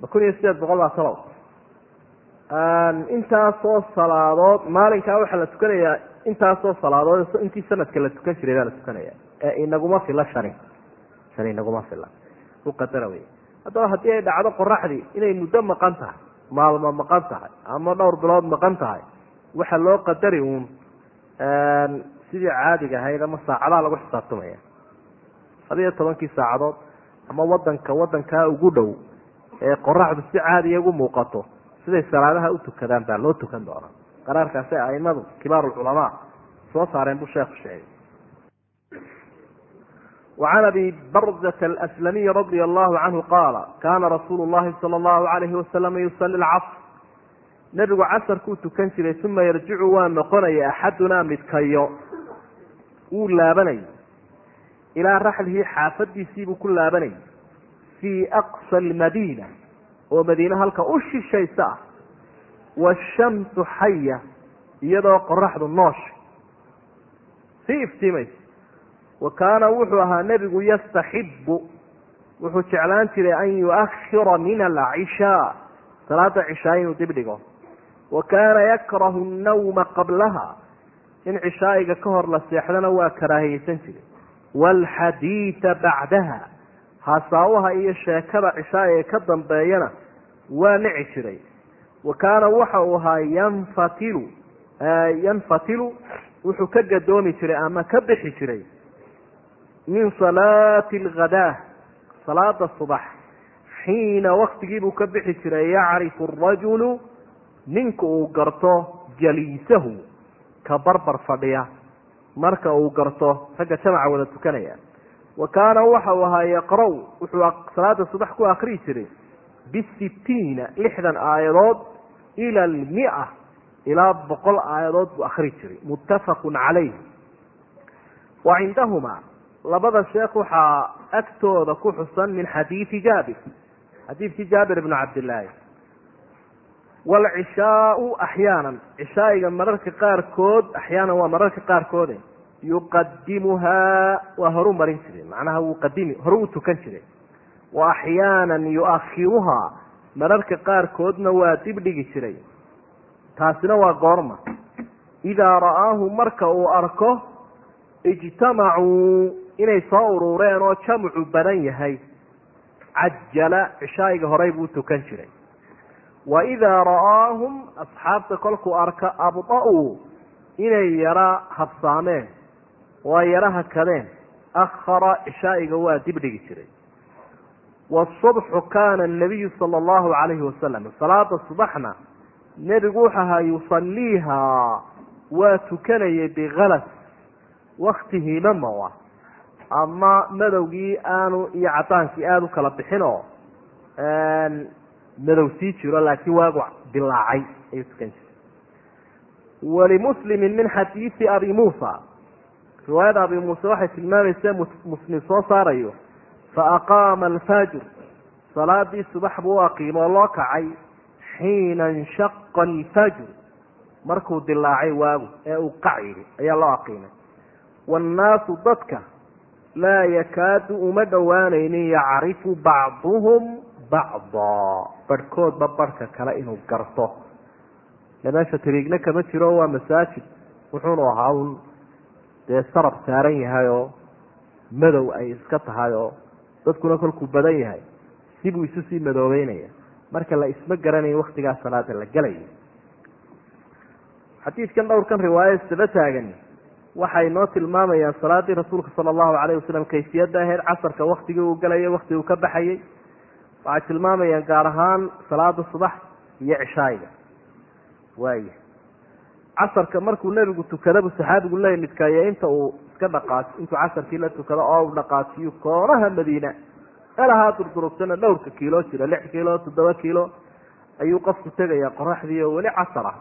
ma kun iyo sideed boqol baa talow intaasoo salaadood maalinkaa waxaa la tukanayaa intaasoo salaadood intii sanadka la tukan jiray baa la tukanaya. Ee inaguma fila shani. Shani inaguma fila uqadara wey haddaba haddii ay dhacdo qoraxdii inay muddo maqan tahay maalmo maqan tahay ama dhowr bilood maqan tahay waxaa loo qadari uun sidii caadiga ahayd ama saacadaha lagu xisaabtamaya. Habiyo tobankii saacadood ama wadanka wadankaa ugu dhow ee qoraxdu si caadiya ah ugu muuqato siday salaadaha u tukadaan baa loo tukan doonaa. Qaraarkaasi aimadu kibaarulculamaa soo saareen buu sheekhu sheegay. Wacan abi bardat alslamiy radia allahu canhu qaala kaana rasuulu llahi sala allahu alayhi wasalama yusali lcasr nebigu casarkuu tukan jiray uma yarjicu waa noqonaya axadunaa midkayo wuu laabanay ilaa raxlihi xaafadiisiibuu ku laabanay fii aqsa almadiina oo madiine halka u shishaysa ah. Waashamsu xaya iyadoo qoraxdu noosha sii iftiimaysa wa kaana wuxuu ahaa nebigu yastaxibu wuxuu jeclaan jiray an yuakhira min alcishaa salaada cishaa inuu dib dhigo. Wa kaana yakrahu nnawma qablaha in cishaa'iga ka hor la seexdana waa karaahiyeysan jiray. Waalxadiida bacdaha hasaawaha iyo sheekada cishaa'iga ka dambeeyana waa nici jiray. Wa kaana waxa uu ahaa yanfatilu yanfatilu wuxuu ka gadoomi jiray ama ka bixi jiray min salaati alghadaa salaada subax. Xiina waktigiibuu ka bixi jiray yacrifu arajulu ninka uu garto jaliisahu ka barbar fadhiya. Marka uu garto ragga jamaca wada tukanaya. Wa kaana waxa uu ahaa yaqra' wuxuu salaada subax ku akriyi jiray bisittiina lixdan aayadood ila almia ilaa boqol aayadood buu akri jiray. Muttafaqun calayh wa cindahumaa labada sheekh waxaa agtooda ku xusan min xadiidi jaabir. Xadiidkii jaabir bni cabdillaahi waalcishaau axyaanan cishaa'iga mararka qaarkood axyaanan waa mararka qaarkoode yuqadimuhaa waa horu marin jiray macnaha wuu qadimi horu u tukan jiray wa axyaanan yuakhiruhaa mararka qaarkoodna waa dib dhigi jiray taasina waa goorma idaa ra'aahu marka uu arko ijtamacuu inay soo urureen oo jamcu badan yahay cajala cishaa'iga horey buu tukan jiray wa idaa ra'aahum asxaabta kolkuu arka abda-uu inay yara habsaameen waa yara hakadeen. Akhara cishaa'iga waa dib dhigi jiray. Wasubxu kaana anabiyu sala allahu calayhi wasalam salaada subaxna nebigu wuxu ahaa yusaliihaa waa tukanayay bikalas wakti hiimamawa ama madowgii aanu iyo cadaankii aada u kala bixin oo madow sii jiro laakiin waagu bilaacay ayuu tukan jiray. Walimuslimin min xadiidi abi muusa. Riwaayada abi muuse waxay tilmaamaysa muslim soo saarayo fa aqaama alfajr salaadii subax buu u aqiimo oo loo kacay xiina inshaqa alfajr markuu dilaacay waagu ee uu qac yidhi ayaa loo aqiimay. Waannaasu dadka laa yakaadu uma dhowaanaynin yacrifu bacduhum bacdaa barhkoodba barhka kale inuu garto. Le meesha tariigna kama jiro waa masaajid. Wuxuunu ahaa un dee sarab saaran yahay oo madow ay iska tahay oo dadkuna kolkuu badan yahay. Sibuu isu sii madoobeynaya. Marka la isma garanayo waktigaa salaada la gelayo xadiidkan dhowrkan riwaaya isdaba taagan waxay noo tilmaamayaan salaadii rasuulka sala allahu calayh wasalam kayfiyadda ahayd casarka waktigii uu galayay waktigii uu ka waxay tilmaamayaan gaar ahaan salaada subax iyo cishaayiga waaya casarka markuu nebigu tukada buu saxaabigu la midkaaye inta uu iska dhaqaas intuu casarkii la tukado oo uu dhaqaasiyo koonaha madiina. Meelahaa durdurugtana dhowrka kiilo jira lix kiilo toddoba kiilo ayuu qofku tegaya qoraxdii oo weli casar ah.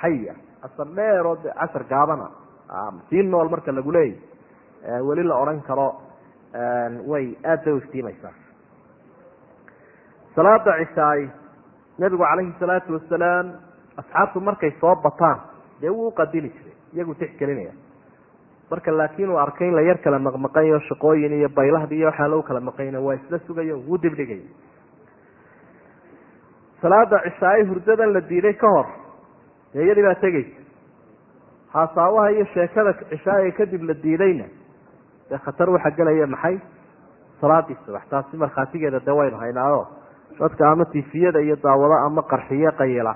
Xaya casar dheer oo de casar gaabana. Sii nool marka lagu leeyay weli la odhan karo. Way aad bay u iftiimaysaa salaada cishaay nebigu calayhi salaatu wasalaam asxaabtu markay soo bataan dee wuu uqadimi jiray iyagu tixgelinaya marka laakiin uu arkay in la yar kala maqmaqanyo shaqooyin iyo baylahdi iyo waxaa lagu kala maqanyna waa isla sugayo wuu dibdhigay. Salaada cishaay hurdadan la diiday ka hor dee iyadii baa tegeysa haasaawaha iyo sheekada cishaaya kadib la diidayna dee khatar waxa gelaya maxay? Salaadii subax taasi markhaatigeeda dee waynu haynaayo dadka ama tifiyada iyo daawado ama qarxiye qayila.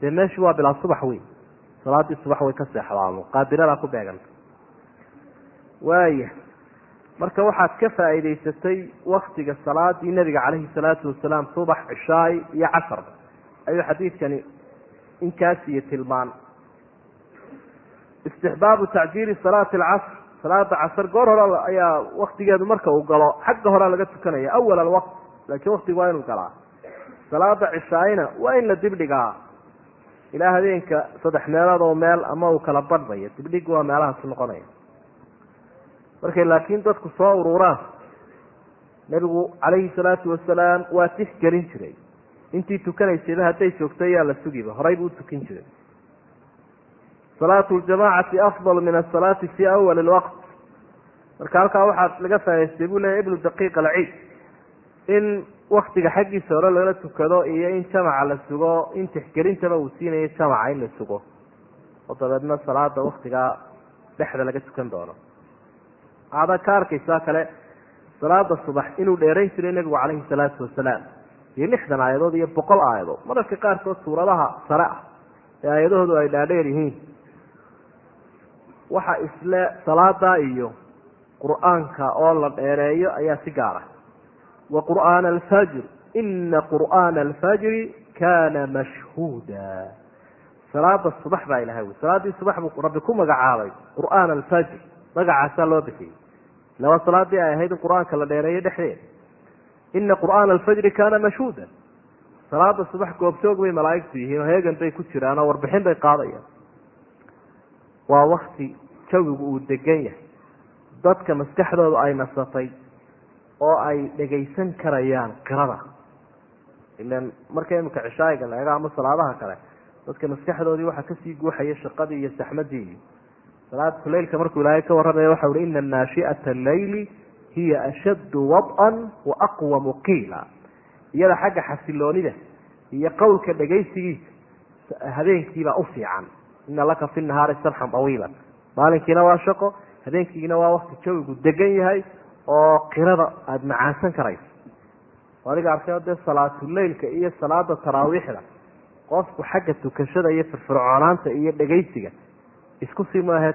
Dee meeshu waa bilaa subax weyn. Salaadii subax way ka seexdaamo qaadiradaa ku beeganta waaya marka waxaad ka faa'iidaysatay waktiga salaadii nebiga calayhi salaatu wasalaam subax cishaay iyo casarba ayuu xadiidkani inkaas iyo tilmaan. Istixbaabu tacjiili salaati alcasr salaada casr goor hore ayaa waktigeedu marka uu galo. Xagga horea laga tukanaya. Awal alwaqt laakiin waktigu waa inuu galaa. Salaada cishaayna waa in la dibdhigaa ilaa habeenka saddex meelood oo meel ama uu kala badhmayo dibdhig waa meelahaas noqonaya. Markay laakiin dadku soo ururaan nebigu calayhi salaatu wasalaam waa tixgelin jiray. Intii tukanaysayba hadday joogto ayaa la sugiba horay buu utukin jiray. Salaatu ljamacati afdal min asalaati fi awali lwaqt marka halkaa waxaa laga faa'idaystay buu leeya ibnu daqiiq alciid in waktiga xaggiisa hore lala tukado iyo in jamaca la sugo in tixgelintaba uu siinayo jamaca in la sugo. Oo dabeedna salaada waktigaa dhexda laga tukan doono. Ada ka arkaysaa kale salaada subax inuu dheerayn jiray nebigu calayhi salaatu wasalaam iyo lixdan aayadood iyo boqol aayadood. Mararka qaarkood suuradaha sare ah ee aayadahoodu ay dhaadheer yihiin. Waxa isle salaada iyo qur'aanka oo la dheereeyo ayaa si gaar ah wa qur'aana alfajr ina qur'aana alfajri kana mashhuuda salaada subax baa ilahay wy salaadii subax buu rabbi ku magacaabay qur'aan alfajr magacaasaa loo bixiyey laba salaadii ay ahayd in qur'aanka la dheereeyo dhexdeeda ina qur'aana alfajri kana mashhuuda salaada subax goobjoog bay malaaigtu yihiin oo heegan bay ku jiraan oo warbixin bay qaadayaan waa wakti jawigu uu degan yahay dadka maskaxdooda ay nasatay oo ay dhegaysan karayaan qirada ilan marka imika cishaayiga la eego ama salaadaha kale dadka maskaxdoodii waxaa ka sii guuxaya shaqadii iyo saxmadii. Iyo salaatu leylka markuu ilaahay ka warramaya waxa uhi ina naashiata alleyli hiya ashaddu wad'an wa aqwamu qiila iyada xagga xasiloonida iyo qowlka dhegaysigiisa habeenkiibaa u fiican. Ina laka fi nahaari sarxan awiilan maalinkiina waa shaqo habeenkiina waa wakti jawigu degan yahay oo qirada aada macaansan karayso. Adiga arkay dee salaatuleylka iyo salaada taraawiixda qofku xagga tukashada iyo firfircoonaanta iyo dhegaysiga isku sii maahe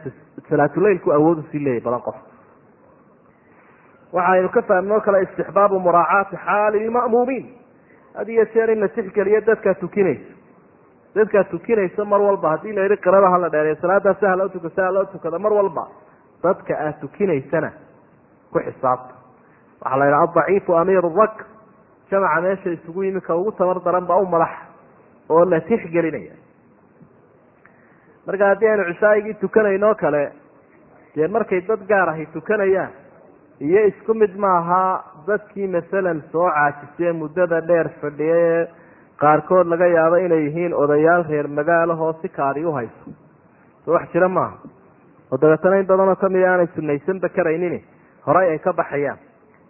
salaatuleylku awoodu sii leeyahy badan qof. Waxaynu ka fahmno o kale istixbaabu muraacaati xaali lma'muumiin had iyo jeer in la tixgeliyo dadkaa tukinayso. Dadkaa tukinayso mar walba haddii la yihi qirada hala dheereeyo salaadaa si haloo tuka si haloo tukada mar walba dadka aad tukinaysana ku xisaabta. Waxaa la yidhaha adaciifu amiiru rakr jamaca meesha isugu yimi ka ugu tabar daran baa u madax oo la tixgelinaya marka haddii aynu cishaayigii tukanayno kale dee markay dad gaar ahi tukanayaan iyo isku mid maaha dadkii masalan soo caajisee muddada dheer fadhiya ee qaarkood laga yaabo inay yihiin odayaal reer magaalahoo si kaadi u hayso. So wax jira maaha. Oo dabeetana in badanoo ka mid aanay sunaysanba karaynin horey ay ka baxayaan.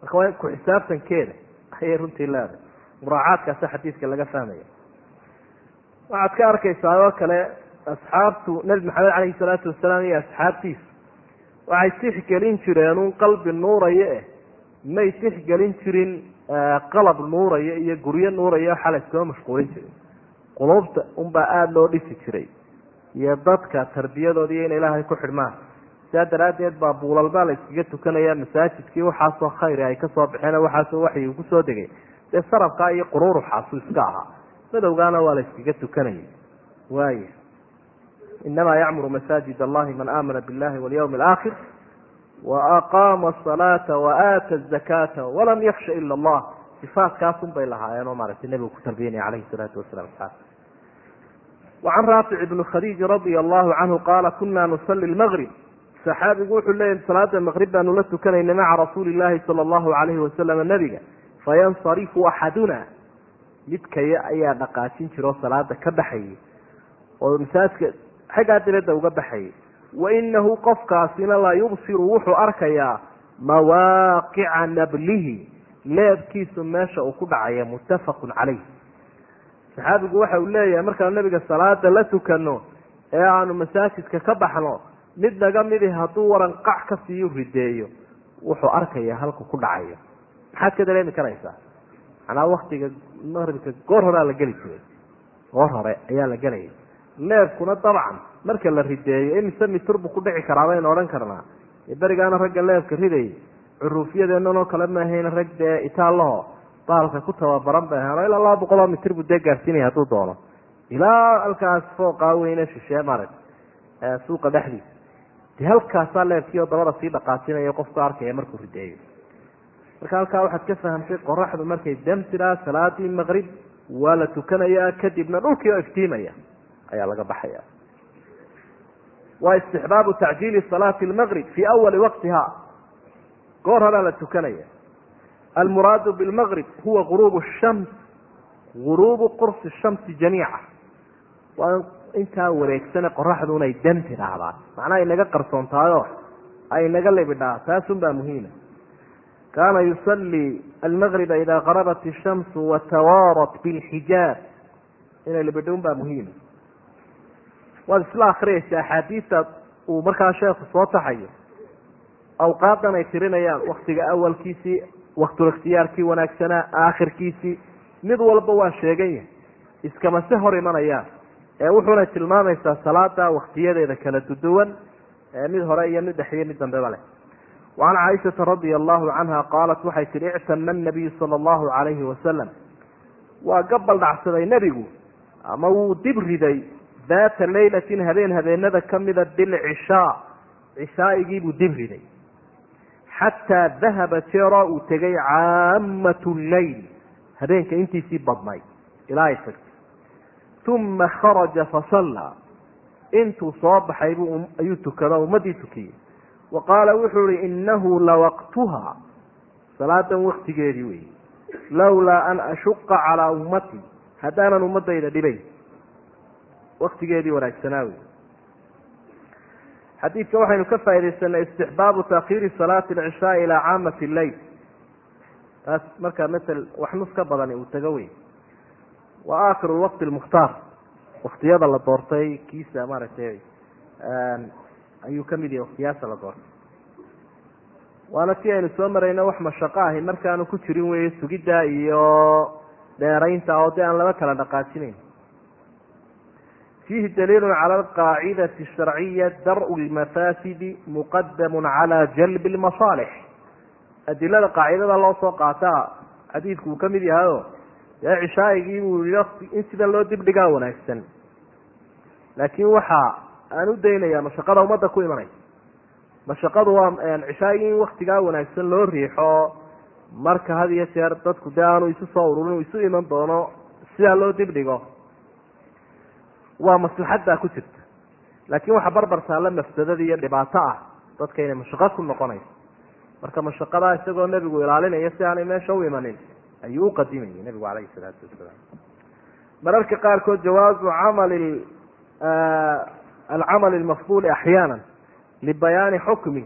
Marka waa ku xisaabtankeeda ayay runtii leedahay. Muraacaadkaasa xadiidka laga fahmaya waxaad ka arkaysaa oo kale asxaabtu nebi maxamed caleyhi salaatu wasalaam iyo asxaabtiisa waxay tixgelin jireen un qalbi nuuraya eh may tixgelin jirin qalab nuuraya iyo guryo nuuraya waxa la iskuma mashquulin jirin. Quluubta unbaa aada loo dhisi jiray. Iyo dadka tarbiyadooda iyo in ilaahay ku xidhmaan sidaa daraaddeed baa buulalbaa la iskaga tukanaya masaajidkii waxaasoo khayri ay ka soo baxeen waxaasoo waxyi uu ku soo degay dee sarabkaa iyo quruuruxaasu iska ahaa. Madowgaana waa la tukanayay. Waaya inamaa yacmuru masaajid allahi man aamana billahi walyawmi alaakhir waaqaama asalaata waaata azakata walam yaksha ila allah sifaadkaasun bay lahaayeenoo maaragtay nebigu ku tarbiyanaya calayhi salaatu wasalam asxaab wacan raafic ibni khadiij radia allahu canhu qaala kuna nusali lmaqrib saxaabigu wuxuu leeyahy salaada maqrib baanu la tukanaynay maca rasuuli llahi sala allahu alayhi wasalam nabiga. Fayansarifu axaduna. Midkaya ayaa dhaqaajin jira oo salaada ka baxayay oo masaajka xaggaa dibadda uga baxayay. Wainahu qofkaasina la yubsiru wuxuu arkayaa mawaaqica nablihi. Leebkiisu meesha uu ku dhacaya muttafaqun calayh. Saxaabigu waxa uu leeyahay markaanu nabiga salaada la tukano ee aanu masaajidka ka baxno mid naga midi hadduu waran qac ka siiyu rideeyo wuxuu arkaya halku ku dhacayo. Maxaad ka dareemi karaysaa? Macnaa waktiga maqribka goor horea la geli jiray. Goor hore ayaa la gelaya. Leebkuna dabcan marka la rideeyo imise mitur buu ku dhici karaa baynu odhan karnaa? Berigaana ragga leebka ridayay curuufyadeenanoo kale maahayn rag dee itaalaho baalka ku tababaran bay ahaan ilaa laba boqol oo mitir buu dee gaarsiinaya hadduu doono. Ilaa halkaas fooqaa weyne shishee marag suuqa dhexdiisa de halkaasaa leebkiioo dabada sii dhaqaajinayo qofku arkaya markuu rideeyo. Marka halkaa waxaad ka fahamtay qoraxdu markay damtiraa salaadii maqrib waa la tukanayaa kadibna dhulkii oo iftiimaya ayaa laga baxaya. Waa istixbaabu tacjiili salaati lmaqrib fii awali waqtiha goor horaa la tukanaya. Almuraadu bilmaqrib huwa guruubu shams guruubu qursi shamsi jamiica intaa wareegsane qoraxdu inay dan tidhaahdaan macnaha inaga qarsoontaayo ay naga libidhaa taasun baa muhiima. Kaana yusalii almaqriba idaa qarabat ishamsu watawaarat bilxijaab. Inay libidhown baa muhiima. Waad isla akriyaysa axaadiista uu markaa sheekhu soo taxayo. Awqaadan ay tirinayaan waktiga awalkiisii waktulikhtiyaarkii wanaagsanaa aakhirkiisii. Mid walba waa sheegan yahay iskama se hor imanayaan wuxuuna tilmaamaysaa salaada waktiyadeeda kala duduwan mid hore iyo mid dhexiyo mid dambeba leh. Wacan caaishata radia allahu canha qaalat waxay tihi ictama nabiyu sala allahu calayhi wasalam waa gabal dhacsaday nebigu ama wuu dib riday daata laylatin habeen habeenada kamida bilcishaa cishaa'igiibuu dib riday. Xataa dahaba jeeroo uu tegay caamatu leyl habeenka intiisii badnayd ilaa ay tagtay uma kharaja fasallaa intuu soo baxay ayuu tukado ummadii tukiyey wa qaala wuxuu ihi inahu lawaqtuha salaadan waktigeedii wey lawlaa an ashuqa calaa ummatii haddaanan ummadayda dhibayn waktigeedii wanaagsanaa wey xadiidka waxaynu ka faaidaysanay istixbaabu taakhiiri salaati alcishaa ilaa caamati leyl taas markaa masel wax nus ka badani uu tago wey wa aakhiru waqti lmukhtaar waktiyada la doortay kiisa maaragtay ayuu ka mid yahay waktiyaasha la doortay. Waana si aynu soo marayno wax mashaqo ahi markaanu ku jirin wey sugidda iyo dheeraynta oo dee aan laba kala dhaqaajinayn. Fiihi daliilu cala alqaacidati sharciya dar-u lmafaasidi muqadamu cala jalbi lmasaalix adilada qaacidada loo soo qaataa xadiidku uu ka mid yahayo dee cishaaigii buu yihi in sida loo dibdhigaa wanaagsan. Laakiin waxa aan u daynaya mashaqada ummadda ku imanaysa mashaqadu waa cishaaigii in waktigaa wanaagsan loo riixo marka had iyo jeer dadku dee aanu isu soo ururin u isu iman doono sidaa loo dibdhigo. Waa maslaxaddaa ku jirta. Laakiin waxa barbar taalla mafsadada iyo dhibaato ah dadka inay mashaqo ku noqonayso. Marka mashaqadaa isagoo nebigu ilaalinaya si aanay meesha u imanin ayuu u qadimayay nebigu calayhi salaatu wasalaam mararka qaarkood jawaazu camali alcamal almafduuli axyaana libayaani xukmi.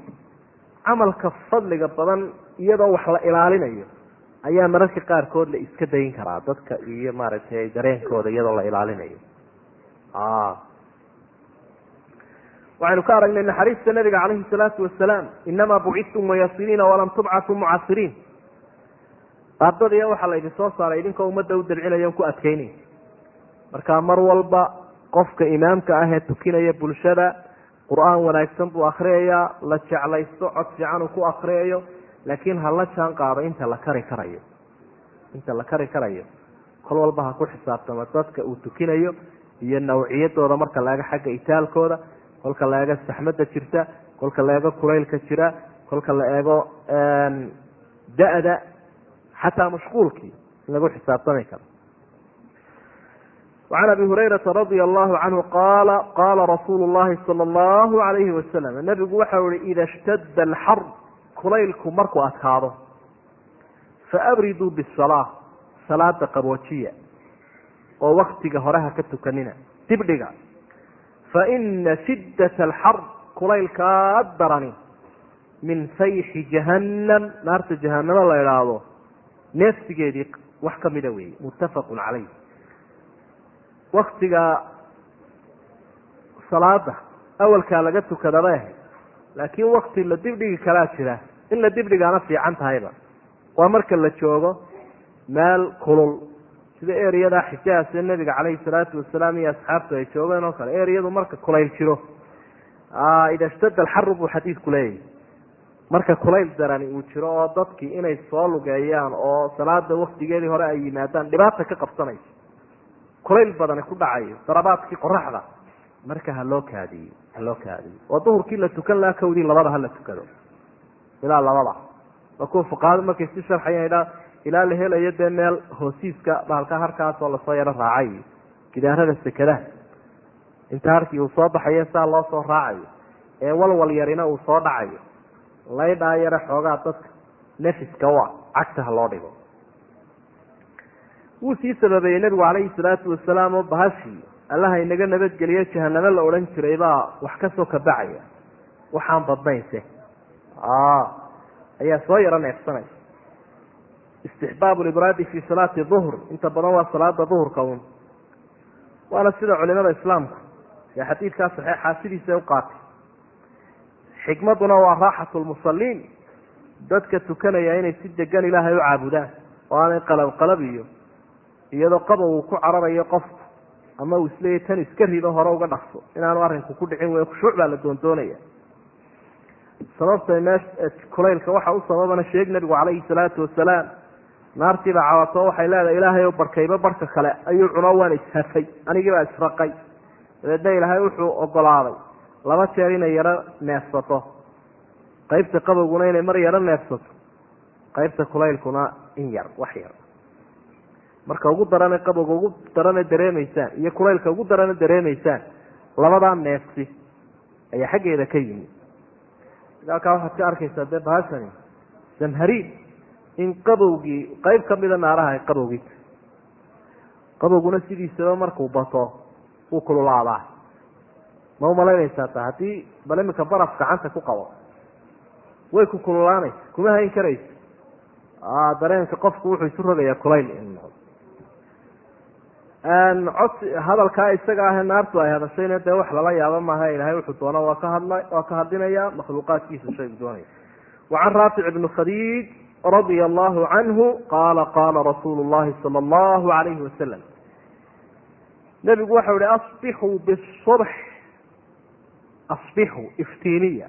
Camalka fadliga badan iyadoo wax la ilaalinayo ayaa mararka qaarkood la iska dayin karaa dadka iyo maaragtay dareenkooda iyadoo la ilaalinayo. Waxaynu ka aragnay naxariista nabiga calayhi salaatu wasalaam inamaa bucidtum muyasiriina walam tubcatuu mucasiriin baadadiya waxaa la idin soo saaray idinkoo ummadda u dabcinaya ku adkeynay marka mar walba qofka imaamka ah ee tukinaya bulshada qur'aan wanaagsan buu akriyayaa la jeclaysto cod fiican uu ku akriyayo laakiin ha la jaan qaado inta la kari karayo. Inta la kari karayo. Kol walba ha ku xisaabtamo dadka uu tukinayo iyo nawciyadooda marka la eego xagga itaalkooda kolka la eego saxmada jirta kolka la eego kulaylka jira kolka la eego da-da xataa mashquulkii in lagu xisaabtami karo وعn abi hurayraa radia allahu canhu qaala qaala rasuulu llahi sala allahu alayhi wasalam nabigu waxau ihi ida shtada alxar kulaylku markuu adkaado faabriduu bisalaa salaada qaboojiya oo waktiga horeha ka tukanina dibdhiga faina shidat alxar kulaylkaa darani min fayxi jahannam naarta jahanamo la idhaahdo neefsigeedii wax kamida weeye muttafaqun calayh. Waktiga salaada awalkaa laga tukadaba ahayd laakiin wakti la dibdhigi kalaa jira in la dibdhigaana fiican tahayba. Waa marka la joogo meel kulul sida ereyada xijaas ee nabiga calayhi salaatu wasalaam iyo asxaabtu ay joogeen oo kale ereyadu marka kulayl jiro. Ida shtada alxaru buu xadiidku leeyahy marka kulayl darani uu jiro oo dadkii inay soo lugeeyaan oo salaada waktigeedii hore ay yimaadaan dhibaata ka qabsanayso kulayl badani ku dhacayo darabaadkii qoraxda marka ha loo kaadiyo ha loo kaadiyo. Oo duhurkii la tukan lahaa kawdii labada hala tukado. Ilaa labada. Waa kuwa fuqahada markay si sharxayan idhaa ilaa la helayo dee meel hoosiiska bahalka harkaasoo la soo yaro raacay. Gidaarada sekadaha inta harkii uu soo baxayo saa loo soo raacayo. Ee walwal yarina uu soo dhacayo laydhaa yare xoogaa dadka nefiska u ah cagta ha loo dhigo. Wuu sii sababeeyey nebigu calayhi salaatu wasalaam oo bahashii allaha inaga nabadgeliyo jahanamo la odhan jiray baa wax ka soo kabacaya. Waxaan badnaynse ayaa soo yaro neefsanaysa istixbaabu libraadi fi salaati duhr inta badan waa salaada duhurka un waana sida culimada islaamku ee xadiidkaa saxeexaa sidiisa u qaatay xikmaduna waa raaxatu lmusaliin dadka tukanaya inay si degan ilaahay u caabudaan oo aanay qalab qalab iyo iyadoo qabow uu ku cararayo qofku ama uu isleeyahy tan iska rido hore uga dhaqso. Inaanu arrinku ku dhicin wey khushuuc baa la doondoonaya. Sababta meesha kulaylka waxa u sababana sheeg nabigu calayhi salaatu wasalaam naartiibaa cawato waxay leedahay ilaahay oo barkayba barka kale ayuu cuno waan ishafay anigiibaa israqay dabeedna ilaahay wuxuu ogolaaday laba jeer inay yaro neefsato. Qaybta qabowguna inay mar yaro neefsato. Qaybta kulaylkuna in yar wax yar. Marka ugu darane qabowga ugu darane dareemaysaan iyo kulaylka ugu darane dareemaysaan labadaa neefsi ayaa xaggeeda ka yimi halkaa waxaad ka arkaysaa dee bahashani samhariid in qabowgii qayb kamida naaraha ay qabowgii qabowguna sidiisaba markuu bato wuu kululaadaa ma umalaynaysaa ta? Haddii bal baraf gacanta ku qabo way ku kululaanaysa kuma hayn karaysa dareenka qofku wuxuu isu rogayaa kulayl cod hadalkaa isaga ah naartu ay hadashayna dee wax lala yaabo maaha ilahay wuxuu doona waa ka hadla waa ka hadlinaya makhluuqaadkiisa shaygu doonaya. Wacan raafic ibni khadiij radia allahu canhu qaala qaala rasuulu llahi sala allahu alayhi wasalam nebigu waxau ihi asbixuu bisubx asbixuu iftiiniya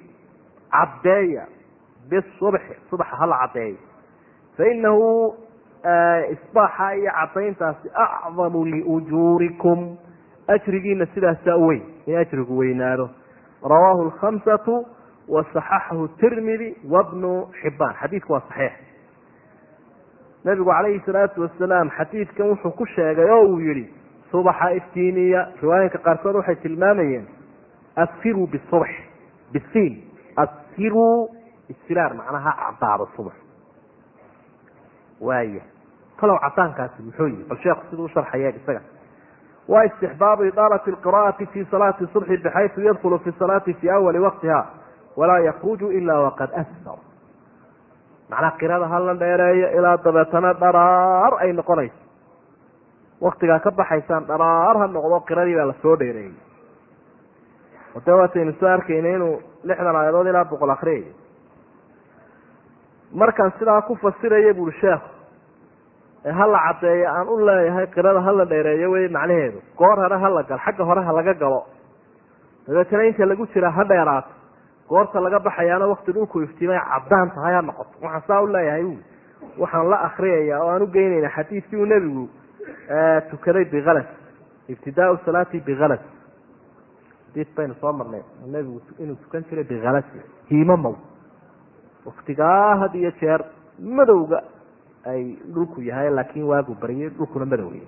caddeeya bisubxi subaxa hala caddeeyo fainahu isbaaxa iyo cadayntaasi acdamu liujuurikum ajrigiina sidaasaa weyn in ajrigu weynaado rawaahu lkhamsatu wasaxaxahu tirmidi wabnu xibaan xadiidku waa saxiix nabigu calayhi salaatu wasalaam xadiidkan wuxuu ku sheegay oo uu yihi subaxa iftiiniya riwaayinka qaarkood waxay tilmaamayeen asfiruu bisubx bisiin asfiruu isfiraar macnaha cadaado subax waaya talow cadaankaasi muxuu yihi bal sheekhu siduu usharxaya isaga waa istixbaabu idaalati lqira'ati fi salaati subxi bxaysu yadkulu fi salaati fi awali waqtiha walaa yakruju ila waqad asfar macnaha qirada hala dheereeyo ilaa dabeetana dharaar ay noqonayso waktigaa ka baxaysaan dharaar ha noqdo qiradii baa la soo dheereeyey o dee waataynu arkayna inuu lixdan aayadood ilaa boqol akriyayo markaan sidaa ku fasiraya buri sheekhu ee hala caddeeyo aan u leeyahay qirada hala dheereeyo wey macnaheedu. Goor hore hala galo xagga hore ha laga galo. Dabeetana inta lagu jiraa ha dheeraato goorta laga baxayaana wakti dhulku iftiimay caddaan tahay ha noqoto. Waxaan saa u leeyahay ui waxaan la akriyaya oo aan u geynayna xadiidkii uu nebigu tukaday bikalas ibtidaau salaati bikalas xadiid baynu soo marnay nebigu inuu tukan jiray bikalasi hiimamow waktigaa had iyo jeer madowga ay dhulku yahay laakin waagu baryay dhulkuna madowya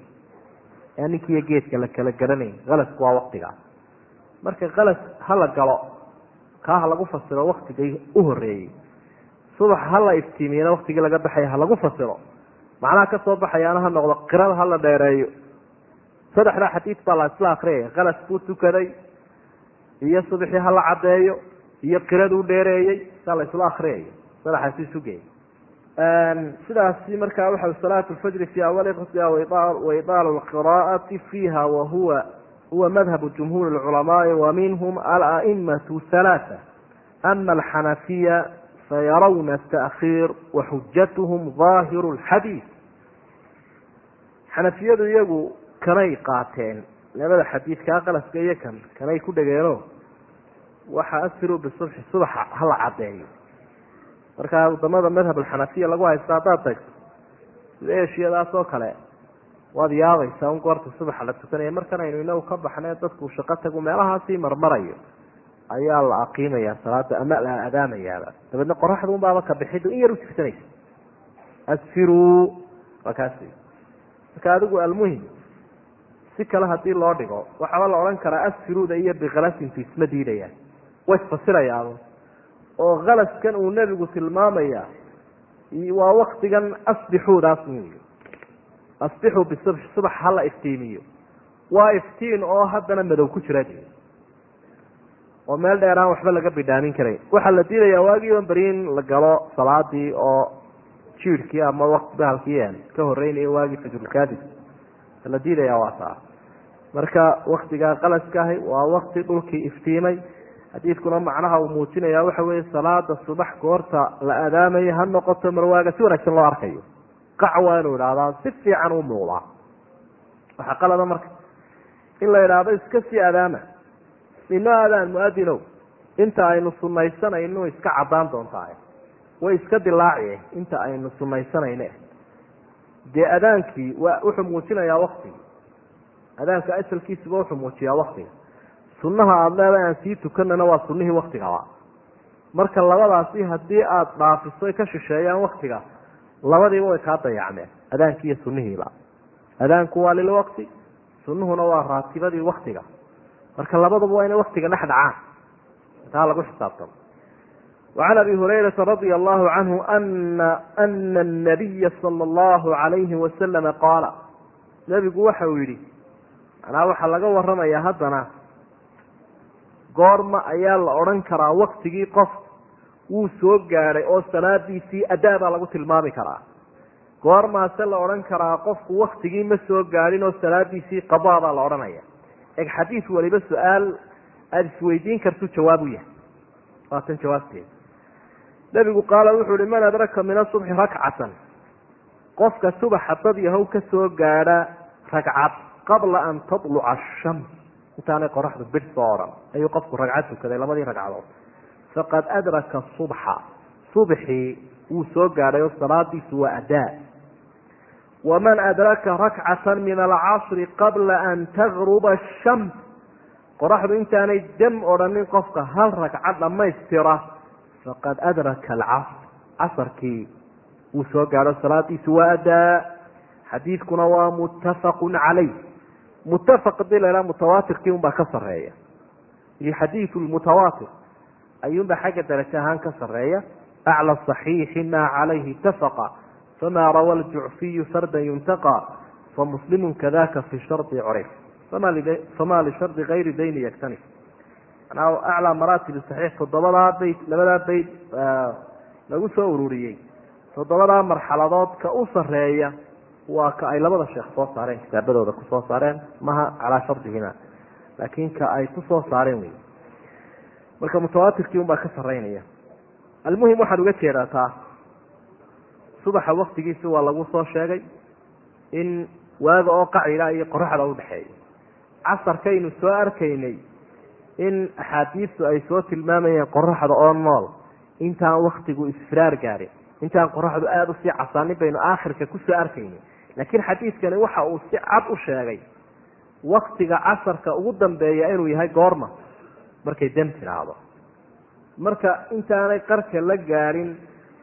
ninkiiyo geedka la kala garanayn kalasku waa waktigaa marka kalas hala galo kaa ha lagu fasiro waktigay u horeeyey subax hala iftiimiyana waktigii laga baxaya ha lagu fasiro. Macnaha ka soo baxayaana ha noqdo qirada hala dheereeyo. Saddexdaa xadiid baa la isla akriyaya kalas buu tukaday iyo subaxii hala caddeeyo iyo qiraduu dheereeyey saa la isla akriyayo saddexaasi isugeey sidaasi markaa waxa salaat lfajri fi awali qasdiha waidaalu lqira'ati fiiha wahuwa huwa madhabu jumhuuri lculamaai wa minhum alaimatu halaata ama alxanafiya fayarawna taakhiir waxujatuhum daahiru lxadiid xanafiyadu iyagu kanay qaateen labada xadiidkaa qalaska iyo kan kanay ku dhegeeno waxa asfiru bisubxi subaxa hala caddeeyo markaa waddamada madhab alxanafiya lagu haysta haddaad tagto sida eshiyadaas oo kale? Waad yaabaysaa un goorta subaxa la tukanaya. Markan aynu inagu ka baxnay dadku shaqo tagu meelahaasii marmarayo. Ayaa la aqiimaya salaada ama la adaamayaaba. Dabeedna qoraxda un baaba ka bixidu in yar u jirsanaysa. Asfiruu waa kaas marka adigu almuhim si kale haddii loo dhigo waxaaba la odhan karaa asfiruuda iyo bikalasintu isma diidayaan way isfasirayaaba oo kalaskan uu nebigu tilmaamaya waa waktigan asbixuudaas wy asbixuu bisubx subax hala iftiimiyo. Waa iftiin oo haddana madow ku jira oo meel dheer aan waxba laga bidhaamin karayn waxaa la diidayaa waagii on beri la galo salaadii oo jiirkii ama waqti bahalkii ka horeynaya waagii fajrulkaadis la diidayaa waa taa marka waktigaa qalaska ahi waa wakti dhulkii iftiimay. Xadiidkuna macnaha uu muujinaya waxa weeye salaada subax goorta la adaamayo ha noqoto marwaaga si wanaagsan loo arkayo. Qac waa inuu idhaahdaa si fiican u muuqdaa waxaa qalada marka in la idhaahdo iska sii adaama. Ino adaan muadinow inta aynu sunaysanayno iska caddaan doontaa way iska dilaaci inta aynu sunaysanayne dee adaankii waa wuxuu muujinayaa waktigii adaanka asalkiisuba wuxuu muujiyaa waktiga sunnaha aada leedahay aan sii tukanana waa sunnihii waktigaba marka labadaasi haddii aada dhaafiso ka shisheeyaan waktiga labadiiba way kaa dayacmeen adaankii iyo sunnihiiba adaanku waa lilwaqti sunnuhuna waa raatibadii waktiga marka labaduba waa inay waktiga dhex dhacaan. Taa lagu xisaabtamo wacan abi hurayrata radia allahu canhu ana anabiya sala allahu alayhi wasalama qaala. Nebigu waxa uu yidhi manaa waxaa laga waramayaa haddana goorma ayaa la odhan karaa waktigii qof wuu soo gaadhay oo salaadiisii adaa baa lagu tilmaami karaa. Goormaase la odhan karaa qofku waktigii ma soo gaadhin oo salaadiisii qadaa baa la odhanaya. Eg xadiid waliba su'aal aada isweydiin kartu jawaab u yahay. Waatan jawaabteeda nebigu qaala wuxuu uhi man adraka min asubxi rakcatan? Qofka subaxa dad yahow ka soo gaadha ragcad qabla an tatluca ashams intaanay qoraxdu bir soo odhan ayuu qofku ragcad tukaday labadii ragcadood faqad adraka subxa subxii wuu soo gaadhay oo salaadiisu waa adaa waman adraka rakcatan min alcasri qabla an tagruba ashams qoraxdu intaanay dam odhanin qofka hal ragcad dhammaystira faqad adraka alcasr casarkii wuu soo gaadho salaadiisu waa adaa xadiidkuna waa muttafaqun calayh mutafaq haddii la idhaha mutawaatirkii unbaa ka sareeya iyo xadiidu lmutawaatir ayuunbaa xagga darajo ahaan ka sareeya acla صaxiixi maa calayhi itafaqa fama rawa ljucfiyu sarda yuntaqa famuslimu kadaka fi shardi curif fama lishardi kayri dayni yagtanif manaa aclaa maraatibi saxiix toddobadaa bayd labadaa bayd lagu soo ururiyey toddobadaa marxaladood ka u sareeya waa ka ay labada sheekh soo saareen kitaabadooda ku soo saareen maha calaa shardihima laakin ka ay ku soo saareen wey marka mutawaatirkii un baa ka saraynaya almuhim waxaan uga jeedaa taa subaxa waktigiisi waa lagu soo sheegay in waaga oo qacila iyo qoraxda udhexeeya casarkaynu soo arkaynay in axaadiistu ay soo tilmaamayeen qoraxda oo nool. Intaan waktigu isfiraar gaadhin intaan qoraxdu aada u sii casaanin baynu aakhirka ku soo arkaynay laakiin xadiidkani waxa uu si cad u sheegay waktiga casarka ugu dambeeya inuu yahay goorma. Markay dam tiraahdo marka intaanay qarka la gaadhin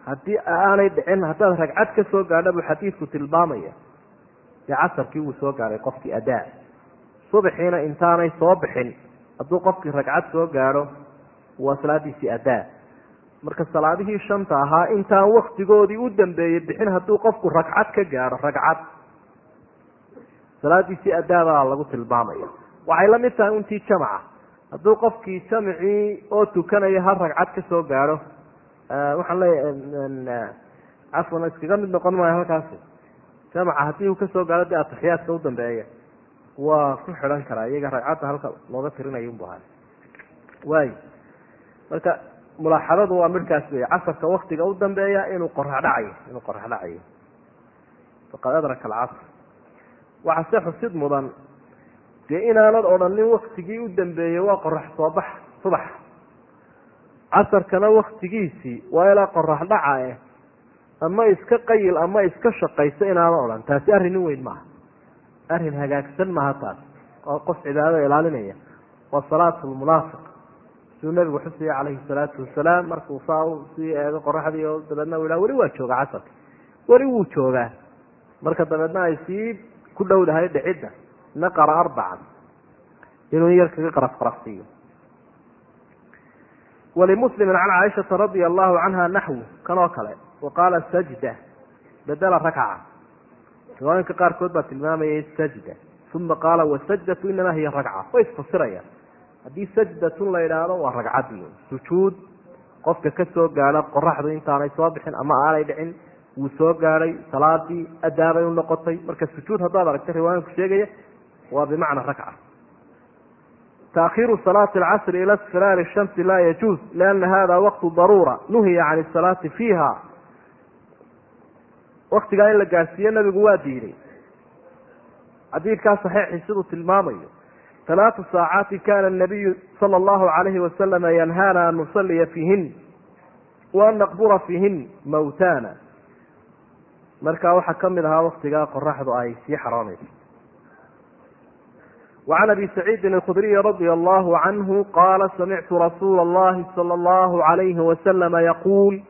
haddii aanay dhicin haddaad ragcad ka soo gaadha buu xadiidku tilmaamaya. Dee casarkii wuu soo gaadhay qofkii adaa. Subaxiina intaanay soo bixin hadduu qofkii ragcad soo gaadho waa salaadiisii adaa marka salaadihii shanta ahaa intaan waktigoodii u dambeeyey bixin hadduu qofku ragcad ka gaadho ragcad. Salaadiisii adaabaa lagu tilmaamaya. Waxay la mid tahay untii jamaca. Hadduu qofkii jamcii oo tukanaya hal ragcad ka soo gaadho waxaan leeyahay cafwan iskaga mid noqon maayo halkaasi jamaca haddii uu ka soo gaadho dee atixiyaadka u dambeeya waa ku xidhan karaa iyaga ragcadda halka looga tirinayo unbu ahay waay. Marka mulaaxadadu waa midkaas wey casarka waktiga u dambeeya inuu qorax dhacayo inuu qorax dhacayo. Faqad adraka alcasr. Waxaa se xusid mudan dee inaanad odhanin waktigii u dambeeyey waa qorax soo bax subax. Casarkana waktigiisii waa ilaa qorax dhaca eh ama iska qayil ama iska shaqayso inaana odhan. Taasi arrin weyn maaha. Arrin hagaagsan maaha taas oo qof cibaadada ilaalinaya. Waa salaatu lmunaafiq siduu nabigu xusaya calayhi salaatu wasalaam markuu saa sii eego qoraxdii oo dabeedna u yidhaha weli waa jooga casarka weli wuu joogaa marka dabeedna ay sii ku dhowdahay dhicidda naqara arbacan inuu yar kaga qaraf qarafsiiyo walimuslimi can caaishata radia allahu canha naxwu kan oo kale wa qaala sajda bedela rakca riwaayinka qaarkood baa tilmaamayay sajda uma qaala wasajdatu inamaa hiya ragca way isfasirayaan haddii sajdatun la yidhaahdo waa ragcadii sujuud. Qofka ka gaadha qoraxdu intaanay soo bixin ama aanay dhicin wuu soo gaadhay salaadii adaabay u noqotay. Marka sujuud haddaad aragta riwaayinku sheegaya waa bimacna rakca taakhiru salaati alcasri ila sfiraari shamsi laa yajuuz liana hada waqtu daruura nuhiya can isalaati fiiha. Waktigaa in la gaadhsiiyo nabigu waa diiday xadiidkaa saxiixi siduu tilmaamayo talaatu saacaati kana nabiyu sala allahu calayhi wasalama yanhaana an nusaliya fiihin wa an naqbura fiihin mawtana marka waxaa kamid ahaa waktigaa qoraxdu ay sii xaroonayso وعn abi سacيidi الkdriي radي الlه عnه qala samictu rasuula الlahi slى الlه عalyه وasلم yquul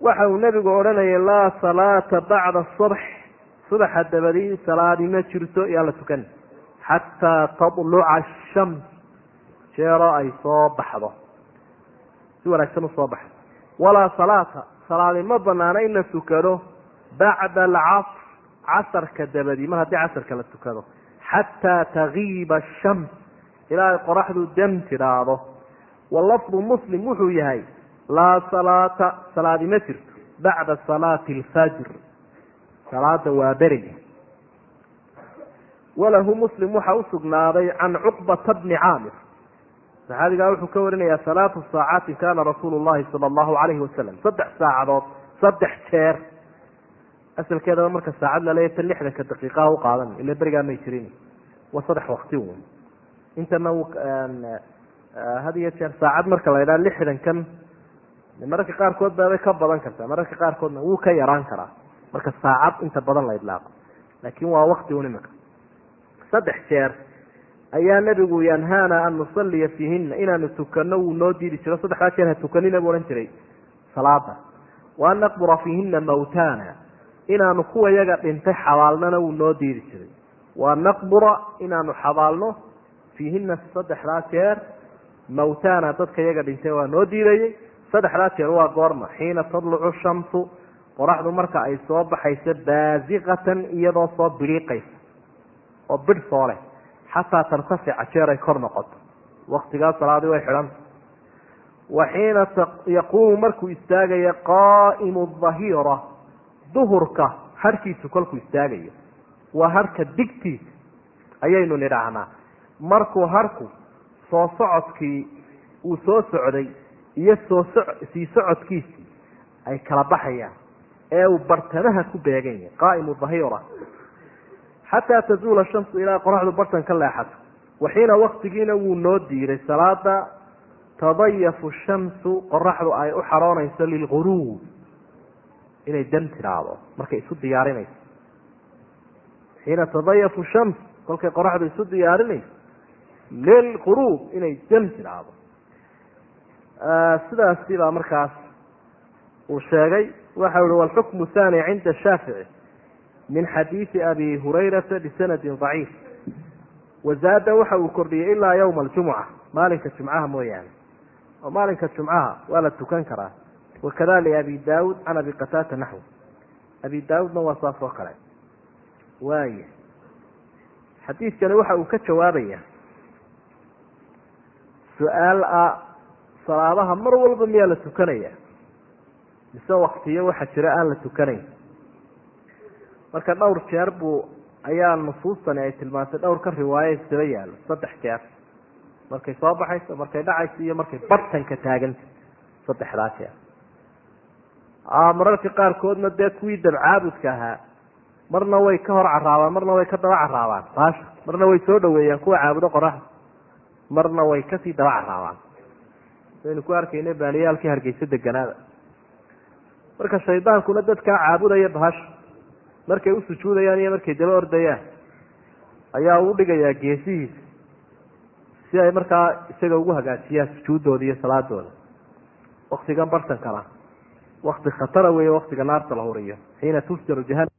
waxa uu nebigu odhanayay laa salaata bacda الصبح subaxa dabadii salaadi ma jirto yaan la tukan xataa taluca ashams jeeroo ay soo baxdo si wanaagsan u soo baxdo walaa salaata salaadi ma banaano in la tukado bacda alcasr casarka dabadii mar haddii casarka la tukado xataa tagiiba ashams ilaa ay qoraxdu dem tidhaahdo walafdu muslim wuxuu yahay laa salaata salaadi ma jirto bacda salaati alfajr salaada waa berige walahu muslim waxa usugnaaday can cuqbata bni caamir. Saxaabigaa wuxuu ka warinayaa salaatu saacaatin kana rasuulu llahi sala allahu calayhi wasalam. Saddex saacadood saddex jeer. Asalkeedaba marka saacad laleeya ta lixdanka daqiiqaha u qaadan. Ila berigaa may jirin. Waa saddex wakti wn intana had iyo jeer saacad marka la ydhaha lixdankan mararka qaarkood baabay ka badan kartaa. Mararka qaarkoodna wuu ka yaraan karaa. Marka saacad inta badan la idlaaqo. Laakin waa wakti un imika saddex jeer ayaa nebigu yanhaana an nusaliya fiihina inaanu tukano wuu noo diidi jiro. Saddexdaa jeer ha tukanina buu odhan jiray. Salaada. Wa an naqbura fiihina mawtana inaanu kuwa yaga dhintay xabaalnana wuu noo diidi jiray. Wa naqbura inaanu xabaalno fiihina saddexdaa jeer mawtana dadka yaga dhintay waa noo diidayay saddexdaa jeer waa goorma xiina tadlucu shamsu qoraxdu marka ay soo baxayso baasiqatan iyadoo soo biliiqaysa oo bidh soo leh xataa tartafica jeer ay kor noqoto. Waktigaa salaadii way xidhanta wa xiina yaquumu markuu istaagaya qaa'imu dahira duhurka harkiisu kolkuu istaagayo. Waa harka digtiisa ayaynu nidhaahnaa markuu harku soo socodkii uu soo socday iyo soo so sii socodkiisii ay kala baxayaan ee uu bartamaha ku beegan yahay qaa'imu dahira xataa tazuula shamsu ilaa qoraxdu bartan ka leexato waxiina waktigiina wuu noo diiday salaada tadayafu shamsu qoraxdu ay u xaroonayso lilguruub inay dam tiraahdo markay isu diyaarinayso xiina tadayafu shams kolkay qoraxdu isu diyaarinayso lilquruub inay dam tiraahdo sidaasi baa markaas uu sheegay waxa uhi walxukmu thani cinda shaafici min xadiidi abi hurayrata bisanadin daciif. Wazaada waxa uu kordhiyey ilaa yawma aljumuca maalinka jumcaha mooyaane. Oo maalinka jumcaha waa la tukan karaa. Wakada liabi daawud can abi qataata naxw abi daawudna waa saas oo kale. Waaya xadiidkani waxa uu ka jawaabaya su'aal ah salaadaha mar walba miyaa la tukanaya? Mise waktiyo waxa jira aan la tukanayn marka dhowr jeer buu ayaa nusuustani ay tilmaantay dhowr ka riwaayo isdaba yaallo saddex jeer. Markay soo baxayso markay dhacayso iyo markay bartanka taaganta saddexdaa jeer. Mararka qaarkoodna dee kuwii dabcaabudka ahaa marna way ka hor caraabaan marna way ka daba caraabaan baasha marna way soo dhaweeyaan kuwa caabudo qoraxda. Marna way ka sii daba caraabaan saynu ku arkayna baaliyaalkii hargeysa deganaada marka shaydaankuna dadkaa caabudaya bahasha markay u sujuudayaan iyo markay daba ordayaan ayaa uu dhigayaa geesihiisa si ay markaa isaga ugu hagaajiyaan sujuuddooda iyo salaadooda. Waktigan bartankana wakti khatara weeye waktiga naarta la huriyo xiina tufjaru jahanam